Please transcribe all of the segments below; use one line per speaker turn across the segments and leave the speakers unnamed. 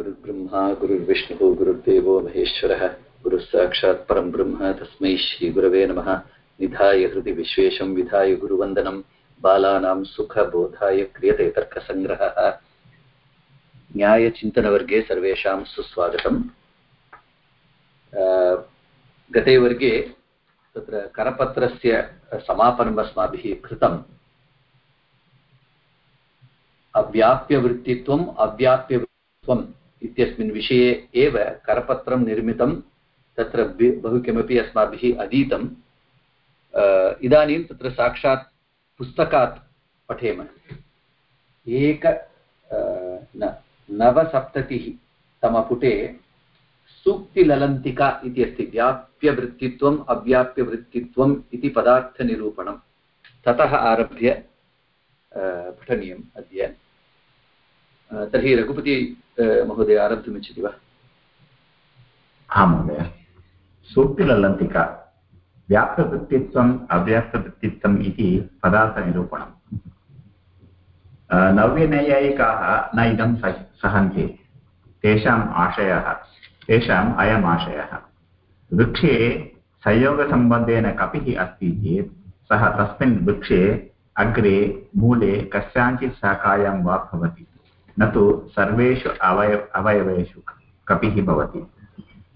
गुरुर्ब्रह्मा, गुरुर्विष्णुः, गुरुर्देवो, महेश्वरः गुरुः साक्षात् परं ब्रह्म, तस्मै श्रीगुरवे नमः। निधाय हृदि विश्वेशं विधाय गुरुवन्दनं। बालानां सुखबोधाय क्रियते तर्कसङ्ग्रहः। न्यायचिन्तनवर्गे सर्वेषां सुस्वागतम्। गते वर्गे तत्र करपत्रस्य समापनम् अस्माभिः कृतम्। अव्याप्यवृत्तित्वम् अव्याप्यवृत्तित्वम्। इत्यस्मिन् विषये एव करपत्रं निर्मितं, तत्र बहु किमपि अस्माभिः अधीतम् इदानीं तत्र साक्षात् पुस्तकात् पठेम। एक नवसप्ततिः तमपुटे सूक्तिललन्तिका इति अस्ति, व्याप्यवृत्तित्वम्, अव्याप्यवृत्तित्वम् इति पदार्थनिरूपणं ततः आरभ्य पठनीयम् अद्य तर्हि रघुपति महोदय आरब्धुमिच्छति वा
आं महोदय सूक्तिललन्तिका व्याप्तवृत्तित्वम् अव्याप्तवृत्तित्वम् इति पदार्थनिरूपणम् नव्यनैयायिकाः न इदं सहन्ति तेषाम् आशयः तेषाम् अयम् आशयः वृक्षे संयोगसम्बन्धेन कपिः अस्ति चेत् सः तस्मिन् वृक्षे अग्रे मूले कस्याञ्चित् शाखायां वा भवति न तु सर्वेषु अवय, अवयवेषु कपिः भवति।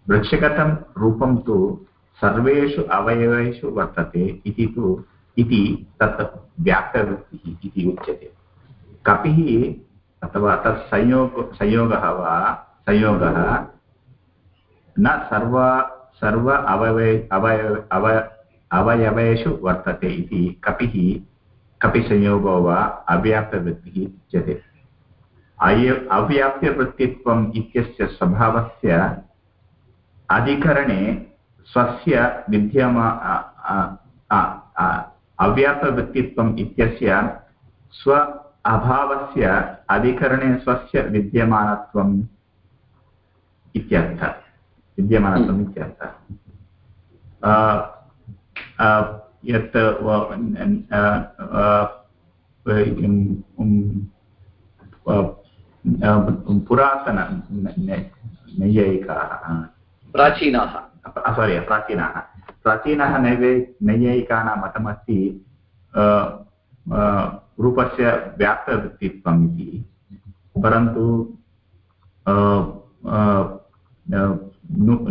वृक्षगतं रूपं तु सर्वेषु अवयवेषु वर्तते इति तु, इति तत् व्याप्तवृत्तिः इति उच्यते। कपिः अथवा तत् संयोग, संयोगः वा, संयोगः न सर्व सर्व अवयवे अवयव अव, अवयवेषु वर्तते इति कपिः, कपिसंयोगो वा अव्याप्तवृत्तिः उच्यते। अय अव्याप्यवृत्तित्वम् इत्यस्य स्वभावस्य अधिकरणे स्वस्य विद्यमा अव्याप्तवृत्तित्वम् इत्यस्य स्व अभावस्य अधिकरणे स्वस्य विद्यमानत्वम् इत्यर्थः विद्यमानत्वम् इत्यर्थः। यत् पुरातन नैयायिकाः
प्राचीनाः।
सारि प्राचीनाः। प्राचीनः नैवे नैयायिकानां मतमस्ति रूपस्य व्याप्तवृत्तित्वम् इति। परन्तु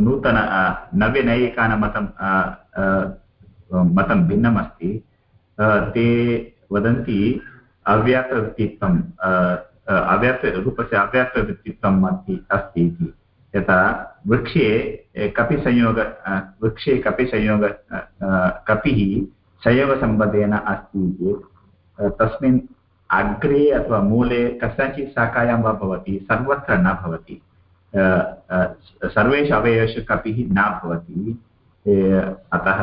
नूतन नव्यनैयायिकानां मतं मतं भिन्नम् अस्ति ते वदन्ति अव्याप्तवृत्तित्वम् अव्याप्त रूपस्य अव्याप्तवृत्तित्वम् अस्ति अस्ति इति। यथा वृक्षे कपिसंयोग वृक्षे कपिसंयोग कपिः संयोगसम्बन्धेन अस्ति चेत् तस्मिन् अग्रे अथवा मूले कस्याचित् शाखायां वा भवति, सर्वत्र न भवति। सर्वेषु अवयवेषु कपिः न भवति। अतः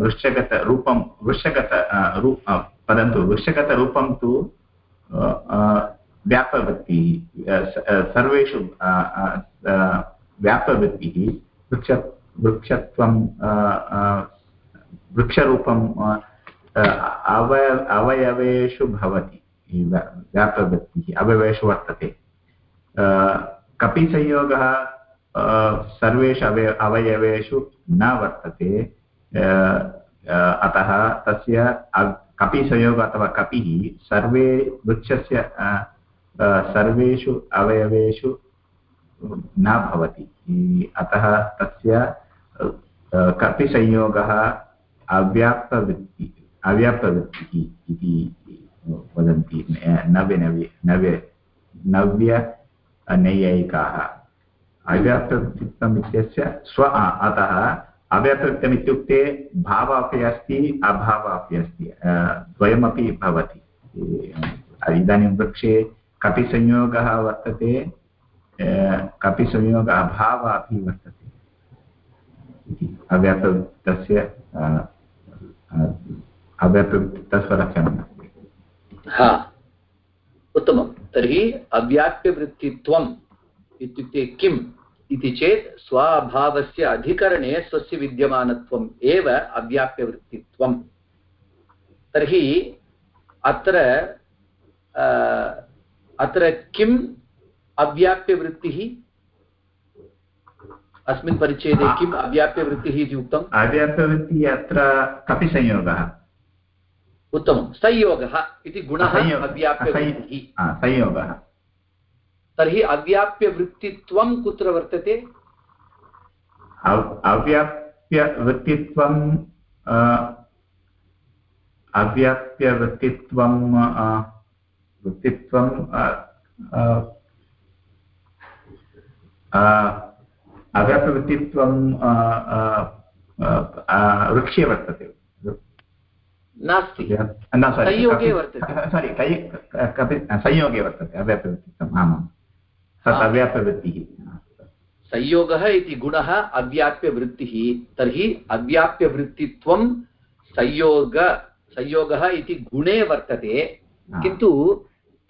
वृक्षगतरूपं, वृक्षगत, रूप, परन्तु वृक्षगतरूपं तु व्यापवृत्तिः सर्वेषु व्यापवृत्तिः वृक्ष, वृक्षत्वं वृक्षरूपं अवय अवयवेषु भवति व्यापवृत्तिः अवयवेषु वर्तते। कपिसंयोगः सर्वेषु अवय, अवयवेषु न वर्तते अतः तस्य कपिसंयोगः अथवा कपिः सर्वे वृक्षस्य सर्वेषु अवयवेषु न भवति। अतः तस्य कपिसंयोगः अव्याप्तवृत्ति, अव्याप्तवृत्तिः इति वदन्ति नव्य नव्य नव्य नव्य नैयायिकाः अव्याप्तवृत्तित्वम् इत्यस्य स्व अतः अव्याप्तवृत्तम् इत्युक्ते भावः अपि अस्ति अभावः अपि अस्ति द्वयमपि भवति। इदानीं वृक्षे कपिसंयोगः वर्तते कपिसंयोग अभावः अपि वर्तते अव्याप्तवृत्तस्य अव्याप्तवृत्तस्य
हा। उत्तमं। तर्हि अव्याप्यवृत्तित्वम् इत्युक्ते किम्? इति चेत् स्वाभावस्य अधिकरणे स्वस्य विद्यमानत्वम् एव अव्याप्यवृत्तित्वम्। तर्हि अत्र अत्र किम् अव्याप्यवृत्तिः? अस्मिन् परिच्छेदे किम् अव्याप्यवृत्तिः इति उक्तम्?
अव्याप्यवृत्तिः अत्र कपि संयोगः
उत्तमं। संयोगः इति गुणः अव्याप्यवृत्तिः।
संयोगः।
तर्हि अव्याप्यवृत्तित्वं कुत्र वर्तते?
अव्याप्यवृत्तित्वं अव्याप्यवृत्तित्वं वृत्तित्वं अव्याप्यवृत्तित्वं वृक्षे वर्तते।
नास्ति। संयोगे वर्तते।
सारि संयोगे वर्तते अव्याप्यवृत्तित्वम् आमां तत् अव्याप्यवृत्तिः
संयोगः इति गुणः अव्याप्यवृत्तिः। तर्हि अव्याप्यवृत्तित्वं संयोग संयोगः इति गुणे वर्तते। किन्तु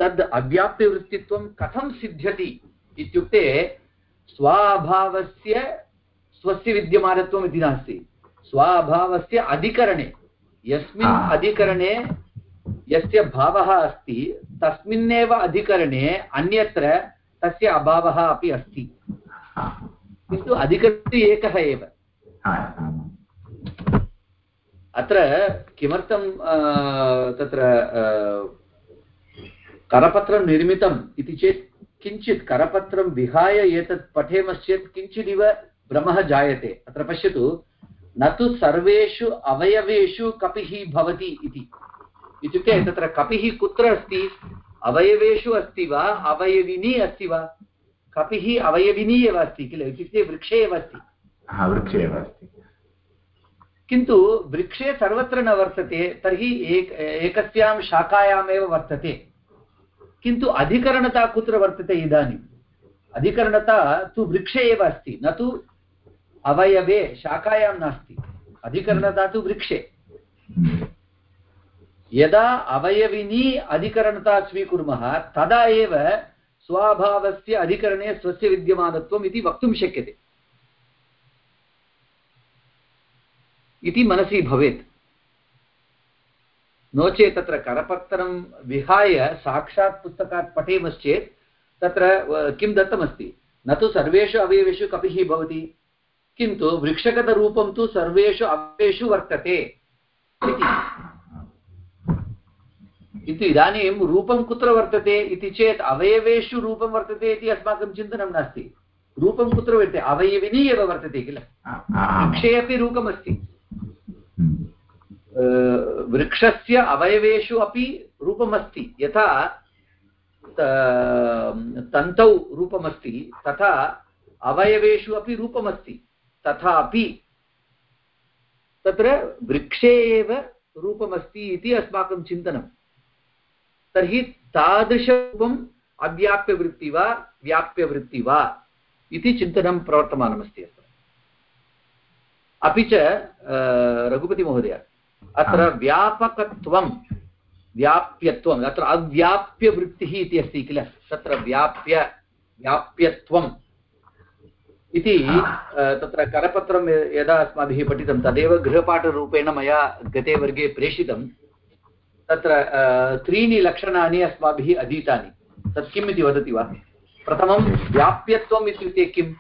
तद् अव्याप्यवृत्तित्वं कथं सिद्ध्यति इत्युक्ते स्वाभावस्य स्वस्य विद्यमानत्वम् इति नास्ति। स्वाभावस्य अधिकरणे यस्मिन् अधिकरणे यस्य भावः अस्ति तस्मिन्नेव अधिकरणे अन्यत्र तस्य अभावः अपि अस्ति। किन्तु अधिकरणं एकः एव। अत्र किमर्थं तत्र करपत्रं निर्मितम् इति चेत् किञ्चित् करपत्रं विहाय एतत् पठेमश्चेत् किञ्चिदिव भ्रमः जायते। अत्र पश्यतु न तु सर्वेषु अवयवेषु कपिः भवति इति। इत्युक्ते तत्र कपिः कुत्र अस्ति? अवयवेषु अस्ति वा? अवयविनी अस्ति वा? कपिः अवयविनी एव अस्ति किल? इत्युक्ते वृक्षे एव अस्ति।
वृक्षे एव अस्ति।
किन्तु वृक्षे सर्वत्र न वर्तते तर्हि एक एकस्यां शाखायामेव वर्तते। किन्तु अधिकरणता कुत्र वर्तते इदानीम् अधिकरणता तु वृक्षे एव अस्ति न तु अवयवे शाखायां नास्ति। अधिकरणता तु वृक्षे। यदा अवयविनी अधिकरणता स्वीकुर्मः, तदा एव स्वाभावस्य अधिकरणे स्वस्य विद्यमानत्वम् इति वक्तुं शक्यते। इति मनसि भवेत्। नो चेत् तत्र करपत्रं विहाय साक्षात् पुस्तकात् पठेमश्चेत् तत्र किं दत्तमस्ति? न तु सर्वेषु अवयवेषु कपिः भवति, किन्तु वृक्षगतरूपं तु सर्वेषु अवयवेषु वर्तते इति। किन्तु इदानीं रूपं कुत्र वर्तते इति चेत् अवयवेषु रूपं वर्तते इति अस्माकं चिन्तनं नास्ति। रूपं कुत्र वर्तते? अवयविनी एव वर्तते किल? वृक्षे अपि रूपमस्ति। वृक्षस्य अवयवेषु अपि रूपमस्ति। यथा तन्तौ रूपमस्ति तथा अवयवेषु अपि रूपमस्ति तथापि तत्र वृक्षे एव रूपमस्ति इति अस्माकं चिन्तनं तर्हि तादृशरूपम् अव्याप्यवृत्ति वा व्याप्यवृत्ति वा इति चिन्तनं प्रवर्तमानमस्ति अत्र अपि च रघुपतिमहोदय अत्र व्यापकत्वं व्याप्यत्वम् अत्र अव्याप्यवृत्तिः इति अस्ति किल? तत्र व्याप्य व्याप्यत्वम् इति तत्र करपत्रं यदा अस्माभिः पठितं तदेव गृहपाठरूपेण मया गते वर्गे प्रेषितं तत्र त्रीणि लक्षणानि अस्माभिः अधीतानि। तत् किम् इति वदति वा? प्रथमं व्याप्यत्वम् इत्युक्ते किम्?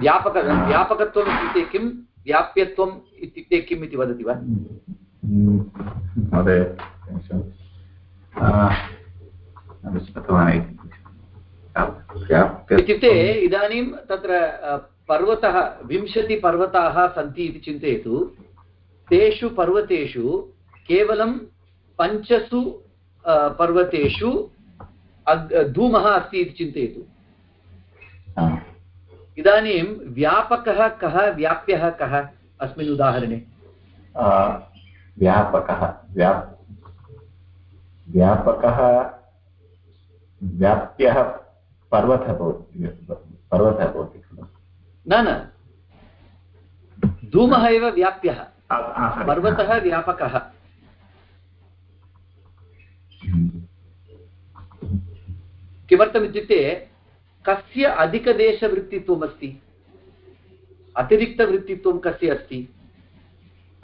व्यापक व्यापकत्वम् इत्युक्ते किं व्याप्यत्वम् इत्युक्ते किम् इति वदति वा?
महोदय
इत्युक्ते इदानीं तत्र पर्वतः विंशतिपर्वताः सन्ति इति चिन्तयतु। तेषु पर्वतेषु केवलं पञ्चसु पर्वतेषु धूमः अस्ति इति चिन्तयतु। इदानीं व्यापकः कः व्याप्यः कः? अस्मिन् उदाहरणे।
व्यापकः व्याप् व्यापकः व्याप्यः पर्वतः भवति पर्वतः भवति खलु।
न न। धूमः एव व्याप्यः। पर्वतः व्यापकः। किमर्थमित्युक्ते कस्य अधिकदेशवृत्तित्वम् अस्ति अतिरिक्तवृत्तित्वं कस्य अस्ति?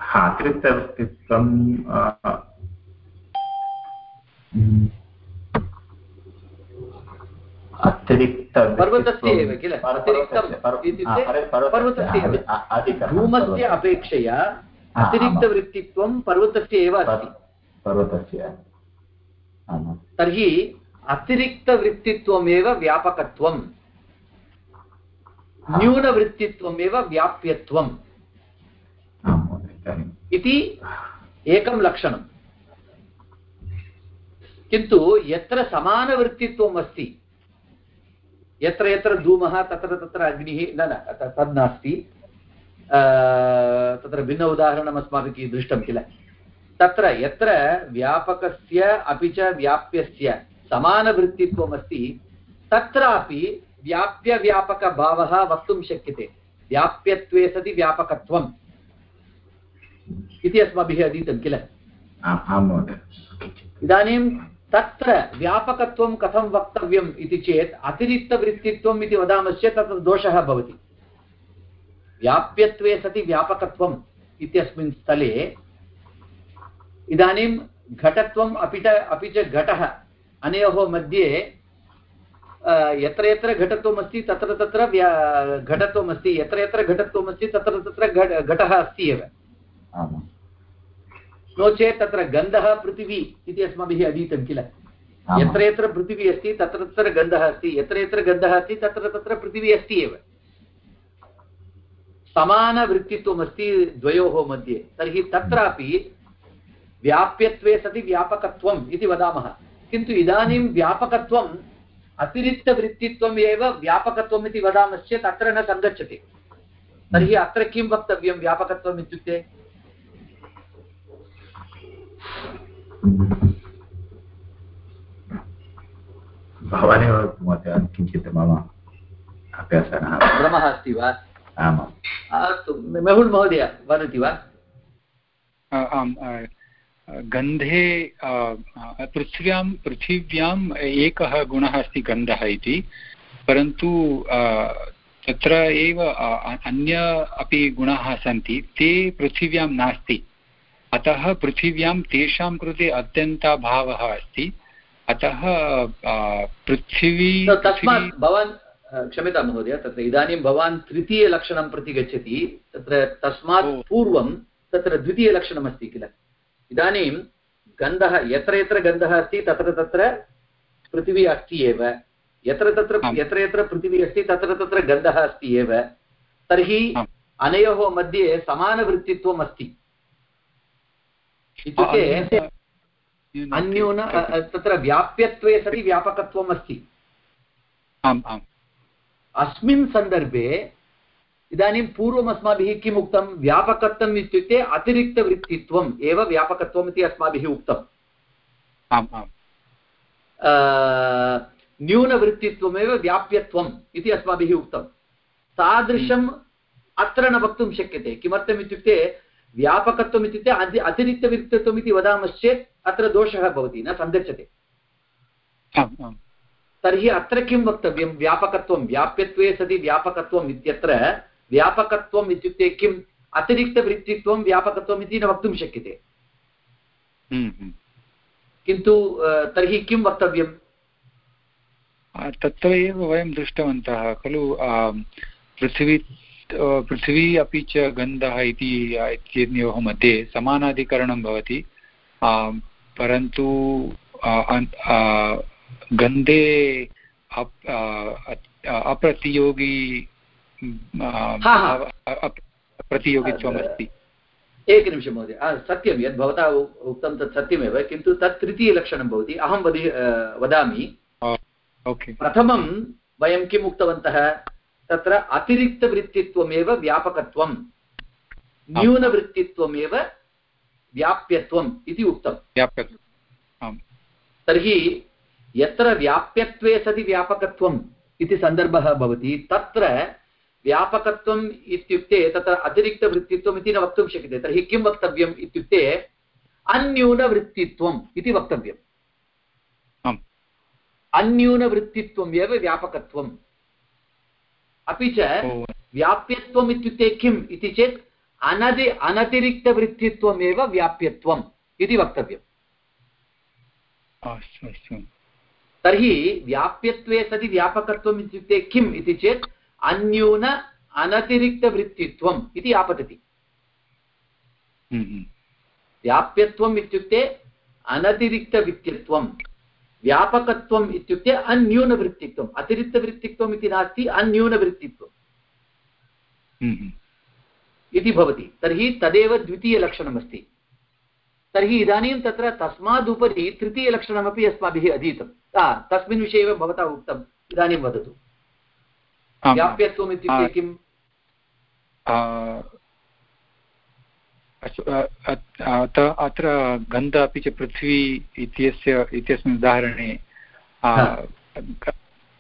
अतिरिक्तवृत्तित्वं अतिरिक्त
पर्वतस्य एव किल? अतिरिक्तम् इत्युक्ते पर्वतस्य धूमस्य अपेक्षया अतिरिक्तवृत्तित्वं पर्वतस्य एव अस्ति।
पर्वतस्य।
तर्हि अतिरिक्तवृत्तित्वमेव व्यापकत्वं न्यूनवृत्तित्वमेव व्याप्यत्वम्। इति एकं लक्षणं किन्तु यत्र समानवृत्तित्वम् अस्ति, यत्र यत्र धूमः, तत्र तत्र अग्निः, न न तद् नास्ति। तत्र भिन्न उदाहरणम् अस्माभिः दृष्टं किल? तत्र यत्र व्यापकस्य, अपि च व्याप्यस्य समानवृत्तित्वमस्ति। तत्रापि व्याप्यव्यापकभावः वक्तुं शक्यते। व्याप्यत्वे सति व्यापकत्वम्। इति अस्माभिः अधीतं किल? इदानीं तत्र व्यापकत्वं कथं वक्तव्यम् इति चेत् अतिरिक्तवृत्तित्वम् इति वदामश्चेत् तत्र दोषः भवति। व्याप्यत्वे सति व्यापकत्वम् इत्यस्मिन् स्थले इदानीं घटत्वम् अपि च अपि च घटः अनयोः मध्ये यत्र यत्र घटत्वमस्ति तत्र तत्र व्या घटत्वमस्ति यत्र यत्र घटत्वमस्ति तत्र तत्र घटः अस्ति एव। नो चेत् तत्र गन्धः पृथिवी इति अस्माभिः अधीतं किल? यत्र यत्र पृथिवी अस्ति तत्र तत्र गन्धः अस्ति यत्र यत्र गन्धः अस्ति तत्र तत्र पृथिवी अस्ति एव। समानवृत्तित्वमस्ति द्वयोः मध्ये। तर्हि तत्रापि व्याप्यत्वे सति व्यापकत्वम् इति वदामः। किन्तु इदानीं व्यापकत्वम् अतिरिक्तवृत्तित्वम् एव व्यापकत्वम् इति वदामश्चेत् अत्र न सङ्गच्छति। तर्हि अत्र किं वक्तव्यं व्यापकत्वम् इत्युक्ते?
भवानेव महोदय किञ्चित् मम अभ्यासः
भ्रमः अस्ति वा?
आमाम्।
अस्तु मेहुल् महोदय वदति वा?
आम् गन्धे पृथिव्यां पृथिव्याम् एकः गुणः अस्ति गन्धः इति। परन्तु तत्र एव अन्य अपि गुणाः सन्ति। ते पृथिव्यां नास्ति। अतः पृथिव्यां तेषां कृते अत्यन्ताभावः अस्ति। अतः पृथिवी
तस्मात् भवान् क्षम्यतां महोदय तत्र इदानीं भवान् तृतीयलक्षणं प्रति गच्छति। तत्र तस्मात् पूर्वं तत्र द्वितीयलक्षणमस्ति किल? इदानीं गन्धः यत्र यत्र गन्धः अस्ति तत्र तत्र पृथिवी अस्ति एव। यत्र तत्र यत्र यत्र पृथिवी अस्ति तत्र तत्र गन्धः अस्ति एव। तर्हि अनयोः मध्ये समानवृत्तित्वम् अस्ति। इत्युक्ते अन्यून तत्र व्याप्यत्वे सति व्यापकत्वम् अस्ति।
आम् आम्।
अस्मिन् सन्दर्भे इदानीं पूर्वम् अस्माभिः किम् उक्तं? व्यापकत्वम् इत्युक्ते अतिरिक्तवृत्तित्वम् एव व्यापकत्वम् इति अस्माभिः उक्तम्
आम् आम्।
न्यूनवृत्तित्वमेव व्याप्यत्वम् इति अस्माभिः उक्तं। तादृशम् अत्र न वक्तुं शक्यते। किमर्थम् इत्युक्ते व्यापकत्वम् इत्युक्ते अति अतिरिक्तवृत्तत्वम् इति वदामश्चेत् अत्र दोषः भवति न सङ्गच्छते तर्हि अत्र किं वक्तव्यं? व्यापकत्वं व्याप्यत्वे सति व्यापकत्वम् इत्यत्र व्यापकत्वम् इत्युक्ते किम्? अतिरिक्तवृत्तित्वं व्यापकत्वम् इति न वक्तुं शक्यते।
हम्म, हम्म।
किन्तु तर्हि किं वक्तव्यं
तत्र एव वयं दृष्टवन्तः खलु पृथिवी पृथिवी अपि च गन्धः इति इत्यनयोः मध्ये समानाधिकरणं भवति। परन्तु गन्धे अप्रतियोगी प्रतियोगित्वमस्ति।
एकनिमिषं महोदय सत्यं यद् भवता उक्तं तत् सत्यमेव किन्तु तत् तृतीयलक्षणं भवति अहं वदि वदामि। प्रथमं वयं किम् उक्तवन्तः तत्र अतिरिक्तवृत्तित्वमेव व्यापकत्वं न्यूनवृत्तित्वमेव व्याप्यत्वम् इति उक्तम् तर्हि यत्र व्याप्यत्वे सति व्यापकत्वम् इति सन्दर्भः भवति तत्र व्यापकत्वम् इत्युक्ते तत्र अतिरिक्तवृत्तित्वम् इति न वक्तुं शक्यते। तर्हि किं वक्तव्यम् इत्युक्ते अन्यूनवृत्तित्वम् इति वक्तव्यम्। अन्यूनवृत्तित्वम् एव व्यापकत्वम्। अपि च व्याप्यत्वम् इत्युक्ते किम् इति चेत् अनदि अनतिरिक्तवृत्तित्वमेव व्याप्यत्वम् इति वक्तव्यम्। तर्हि व्याप्यत्वे सति व्यापकत्वम् इत्युक्ते किम् इति चेत् अन्यून अनतिरिक्तवृत्तित्वम् इति आपतति
हम्म, हम्म।
व्याप्यत्वम् इत्युक्ते अनतिरिक्तवृत्तित्वं व्यापकत्वम् इत्युक्ते अन्यूनवृत्तित्वम् अतिरिक्तवृत्तित्वम् इति नास्ति अन्यूनवृत्तित्वम्
हम्म।
इति भवति तर्हि तदेव द्वितीयलक्षणमस्ति तर्हि इदानीं तत्र तस्मादुपरि तृतीयलक्षणमपि अस्माभिः अधीतं तस्मिन् विषये एव भवता उक्तम् इदानीं वदतु। व्याप्यत्वम् इत्युक्ते किम्?
अस्तु, अत्र गन्ध अपि च पृथ्वी इत्यस्य इत्यस्मिन् उदाहरणे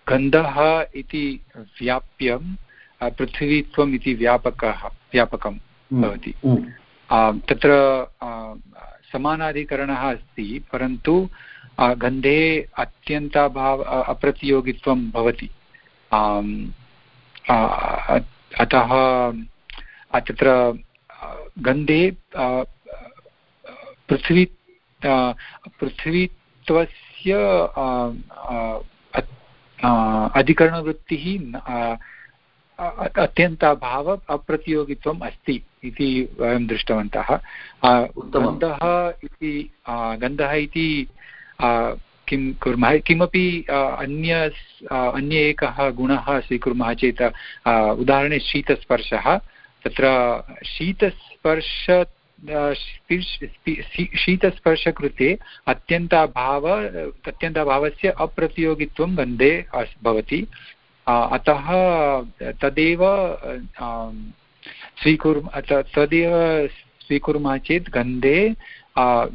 गन्धः इति व्याप्यं पृथ्वीत्वम् इति व्यापकः व्यापकं भवति।
हम्म।
तत्र समानाधिकरणः अस्ति परन्तु गन्धे अत्यन्ताभाव अप्रतियोगित्वं भवति। अतः तत्र गन्धे पृथ्वी पृथ्वीत्वस्य अधिकरणवृत्तिः अत्यन्ताभाव अप्रतियोगित्वम् अस्ति इति वयं दृष्टवन्तः। गन्धः इति गन्धः इति किं कुर्मः। किमपि अन्य अन्य एकः गुणः स्वीकुर्मः चेत् उदाहरणे शीतस्पर्शः। तत्र शीतस्पर्श शीतस्पर्शकृते अत्यन्ताभाव अत्यन्ताभावस्य अप्रतियोगित्वं गन्धे भवति। अतः तदेव स्वीकुर्मः तदेव स्वीकुर्मः चेत् गन्धे आ,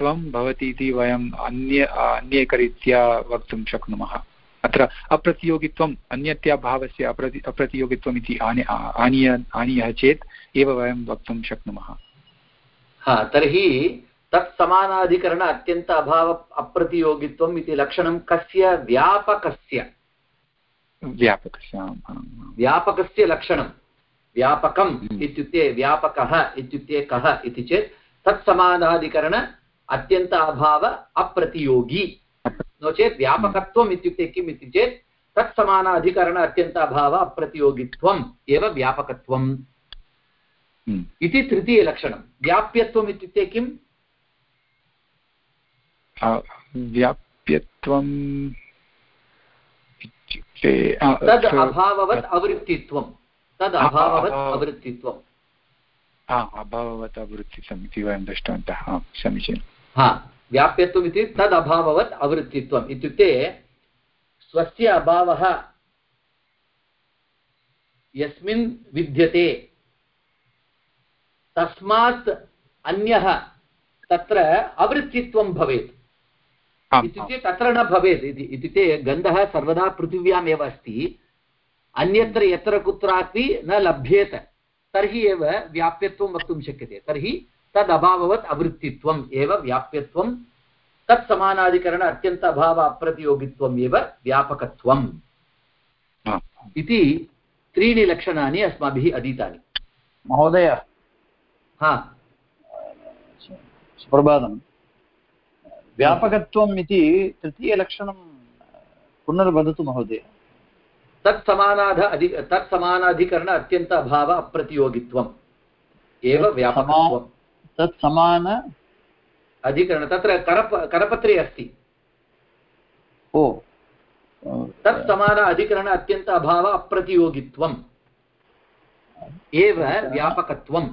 व्याप्यत्वं भवति इति वयम् अन्य अन्येकरीत्या वक्तुं शक्नुमः। अत्र अप्रतियोगित्वम् अन्यत्या भावस्य अप्रति अप्रतियोगित्वम् इति आनि आनीय आनीयः चेत् एव वयं वक्तुं शक्नुमः।
हा तर्हि तत् समानाधिकरण अत्यन्त अभाव अप्रतियोगित्वम् इति लक्षणं कस्य? व्यापकस्य।
व्यापकस्य।
व्यापकस्य लक्षणं। व्यापकम्
हम्म।
इत्युक्ते व्यापकः इत्युक्ते कः इति चेत् तत्समानाधिकरण अत्यन्त अभाव अप्रतियोगी। नो चेत् व्यापकत्वम् इत्युक्ते किम् इति चेत् तत्समानाधिकरण अत्यन्त अभाव अप्रतियोगित्वम् एव व्यापकत्वम्।
हम्म।
इति तृतीयलक्षणं व्याप्यत्वम् इत्युक्ते किम्?
व्याप्यत्वम् इत्युक्ते
तद् अभाववत् अवृत्तित्वं तद् अभाववत् अवृत्तित्वम्।
अभाववत् अवृत्तितम् इति वयं दृष्टवन्तः। हा, समीचीनं
हा व्याप्यत्वम् इति तद् अभाववत् अवृत्तित्वम्. इत्युक्ते स्वस्य अभावः यस्मिन् विद्यते तस्मात् अन्यः तत्र अवृत्तित्वं भवेत्. इत्युक्ते तत्र न भवेत् इति इत्युक्ते गन्धः सर्वदा पृथिव्यामेव अस्ति अन्यत्र यत्र कुत्रापि न लभ्येत तर्हि एव व्याप्यत्वं वक्तुं शक्यते तर्हि तद् अभाववत् अवृत्तित्वम् एव व्याप्यत्वं तत् समानाधिकरण अत्यन्त अभाव अप्रतियोगित्वम् एव व्यापकत्वम्। इति त्रीणि लक्षणानि अस्माभिः अधीतानि।
महोदय।
हा।
सुप्रभातं व्यापकत्वम् इति तृतीयलक्षणं पुनर्वदतु महोदय।
तत्समानाध अधि तत्समानाधिकरण अत्यन्त अभाव अप्रतियोगित्वम्। एव व्यापकत्वम्।
तत् समान
अधिकरण तत्र करप करपत्रे अस्ति।
ओ।
तत् समान अधिकरण अत्यन्त अभाव अप्रतियोगित्वम्। एव व्यापकत्वं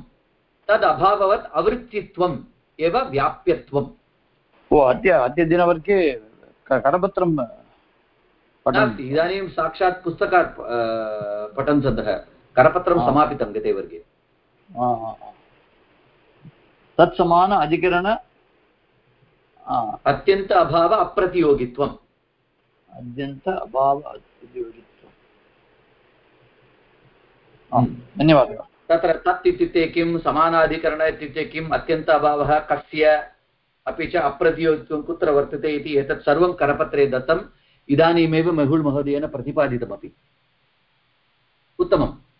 तद् अभाववत् अवृत्तित्वम् एव व्याप्यत्वम्।
ओ अद्य अद्य दिनवर्गे करपत्रं
नास्ति इदानीं साक्षात् पुस्तकात् पठन् सन्तः करपत्रं समापितं गते वर्गे।
तत्समान अधिकरण
अत्यन्त अभाव अप्रतियोगित्वम्।
अत्यन्त अभाव
हम्म।
धन्यवादः
तत्र तत् इत्युक्ते किं समानाधिकरण इत्युक्ते किम् अत्यन्त अभावः कस्य अपि च अप्रतियोगित्वं कुत्र वर्तते इति एतत् सर्वं करपत्रे दत्तम्। इदानीमेव मेहुल् महोदयेन प्रतिपादितमपि। उत्तमम्।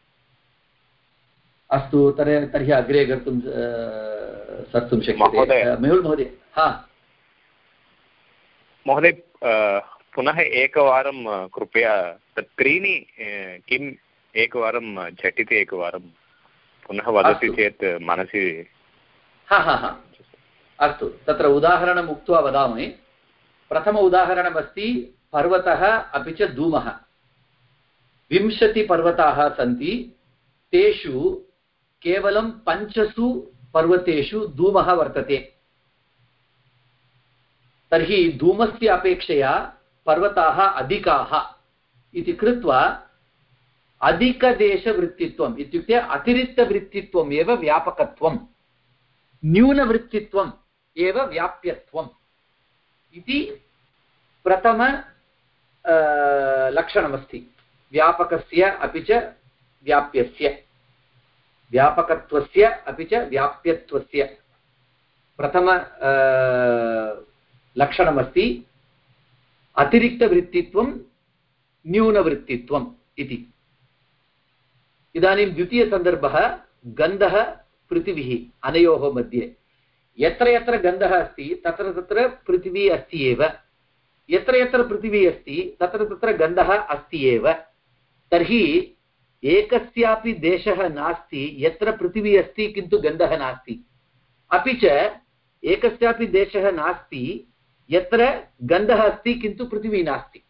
अस्तु तर्हि तर्हि अग्रे गन्तुं सर्तुं शक्यते।
महोदय।
मेहुल् महोदय हा।
महोदय पुनः एकवारं कृपया तत् त्रीणि किम् एकवारं झटिति एकवारं पुनः वदति। चेत् मनसि
हा हा हा। अस्तु तत्र उदाहरणम् उक्त्वा वदामि। प्रथम उदाहरणमस्ति पर्वतः अपि च धूमः। विंशतिपर्वताः सन्ति तेषु केवलं पञ्चसु पर्वतेषु धूमः वर्तते। तर्हि धूमस्य अपेक्षया पर्वताः अधिकाः इति कृत्वा अधिकदेशवृत्तित्वम् इत्युक्ते अतिरिक्तवृत्तित्वम् एव व्यापकत्वं न्यूनवृत्तित्वम् एव व्याप्यत्वम् इति प्रथम लक्षणमस्ति। व्यापकस्य अपि च व्याप्यस्य। व्यापकत्वस्य अपि च व्याप्यत्वस्य प्रथम लक्षणमस्ति, अतिरिक्तवृत्तित्वं न्यूनवृत्तित्वम् इति। इदानीं द्वितीयसन्दर्भः, गन्धः, पृथिविः, अनयोः मध्ये। यत्र यत्र गन्धः अस्ति, तत्र तत्र पृथिवी अस्ति एव। यत्र यत्र पृथिवी अस्ति, तत्र तत्र गन्धः अस्ति एव। तर्हि एकस्यापि देशः नास्ति, यत्र पृथिवी अस्ति, किन्तु गन्धः नास्ति। अपि च, एकस्यापि देशः नास्ति, यत्र गन्धः अस्ति, किन्तु पृथिवी नास्ति।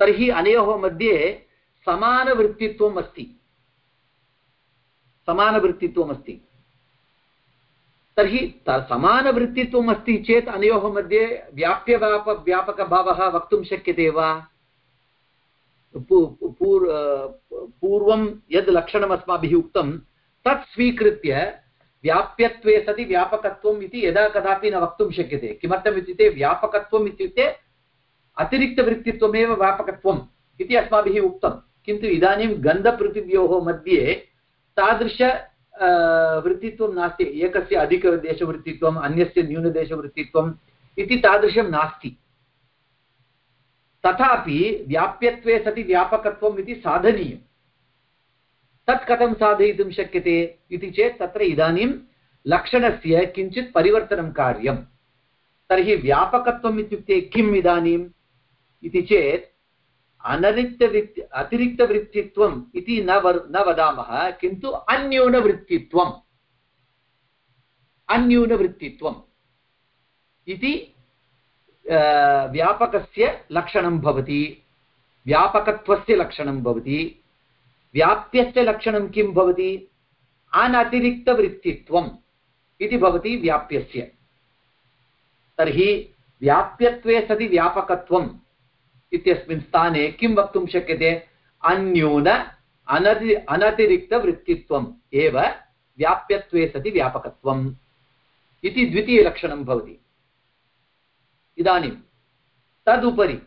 तर्हि अनयोः मध्ये समानवृत्तित्वम् अस्ति। समानवृत्तित्वम् अस्ति। तर्हि समानवृत्तित्वम् अस्ति चेत् अनयोः मध्ये व्याप्यव्याप व्यापकभावः वक्तुं शक्यते वा? पूर् पूर्वं यद् लक्षणम् अस्माभिः उक्तं, तत् स्वीकृत्य व्याप्यत्वे सति व्यापकत्वम् इति यदा कदापि न वक्तुं शक्यते। किमर्थम् इत्युक्ते व्यापकत्वम् इत्युक्ते अतिरिक्तवृत्तित्वमेव व्यापकत्वम् इति अस्माभिः उक्तं। किन्तु इदानीं गन्धपृथिव्योः मध्ये तादृश वृत्तित्वं नास्ति। एकस्य अधिकदेशवृत्तित्वम्, अन्यस्य न्यूनदेशवृत्तित्वम् इति तादृशं नास्ति। तथापि व्याप्यत्वे सति व्यापकत्वम् इति साधनीयं तत् कथं साधयितुं शक्यते इति चेत् तत्र इदानीं लक्षणस्य किञ्चित् परिवर्तनं कार्यं तर्हि व्यापकत्वम् इत्युक्ते किम् इदानीम्? इति चेत् अनरिक्तवृत्ति, अतिरिक्तवृत्तित्वम् इति न वर्, न वदामः, किन्तु अन्यूनवृत्तित्वम्। अन्यूनवृत्तित्वम् इति व्यापकस्य लक्षणं भवति। व्यापकत्वस्य लक्षणं भवति। व्याप्यस्य लक्षणं किं भवति? अनतिरिक्तवृत्तित्वम् इति भवति व्याप्यस्य। तर्हि व्याप्यत्वे सति व्यापकत्वम् इत्यस्मिन् स्थाने किं वक्तुं शक्यते? अन्यून अनति, अनतिरिक्तवृत्तित्वम् एव व्याप्यत्वे सति व्यापकत्वम् इति द्वितीयलक्षणं भवति। इदानीं। तदुपरि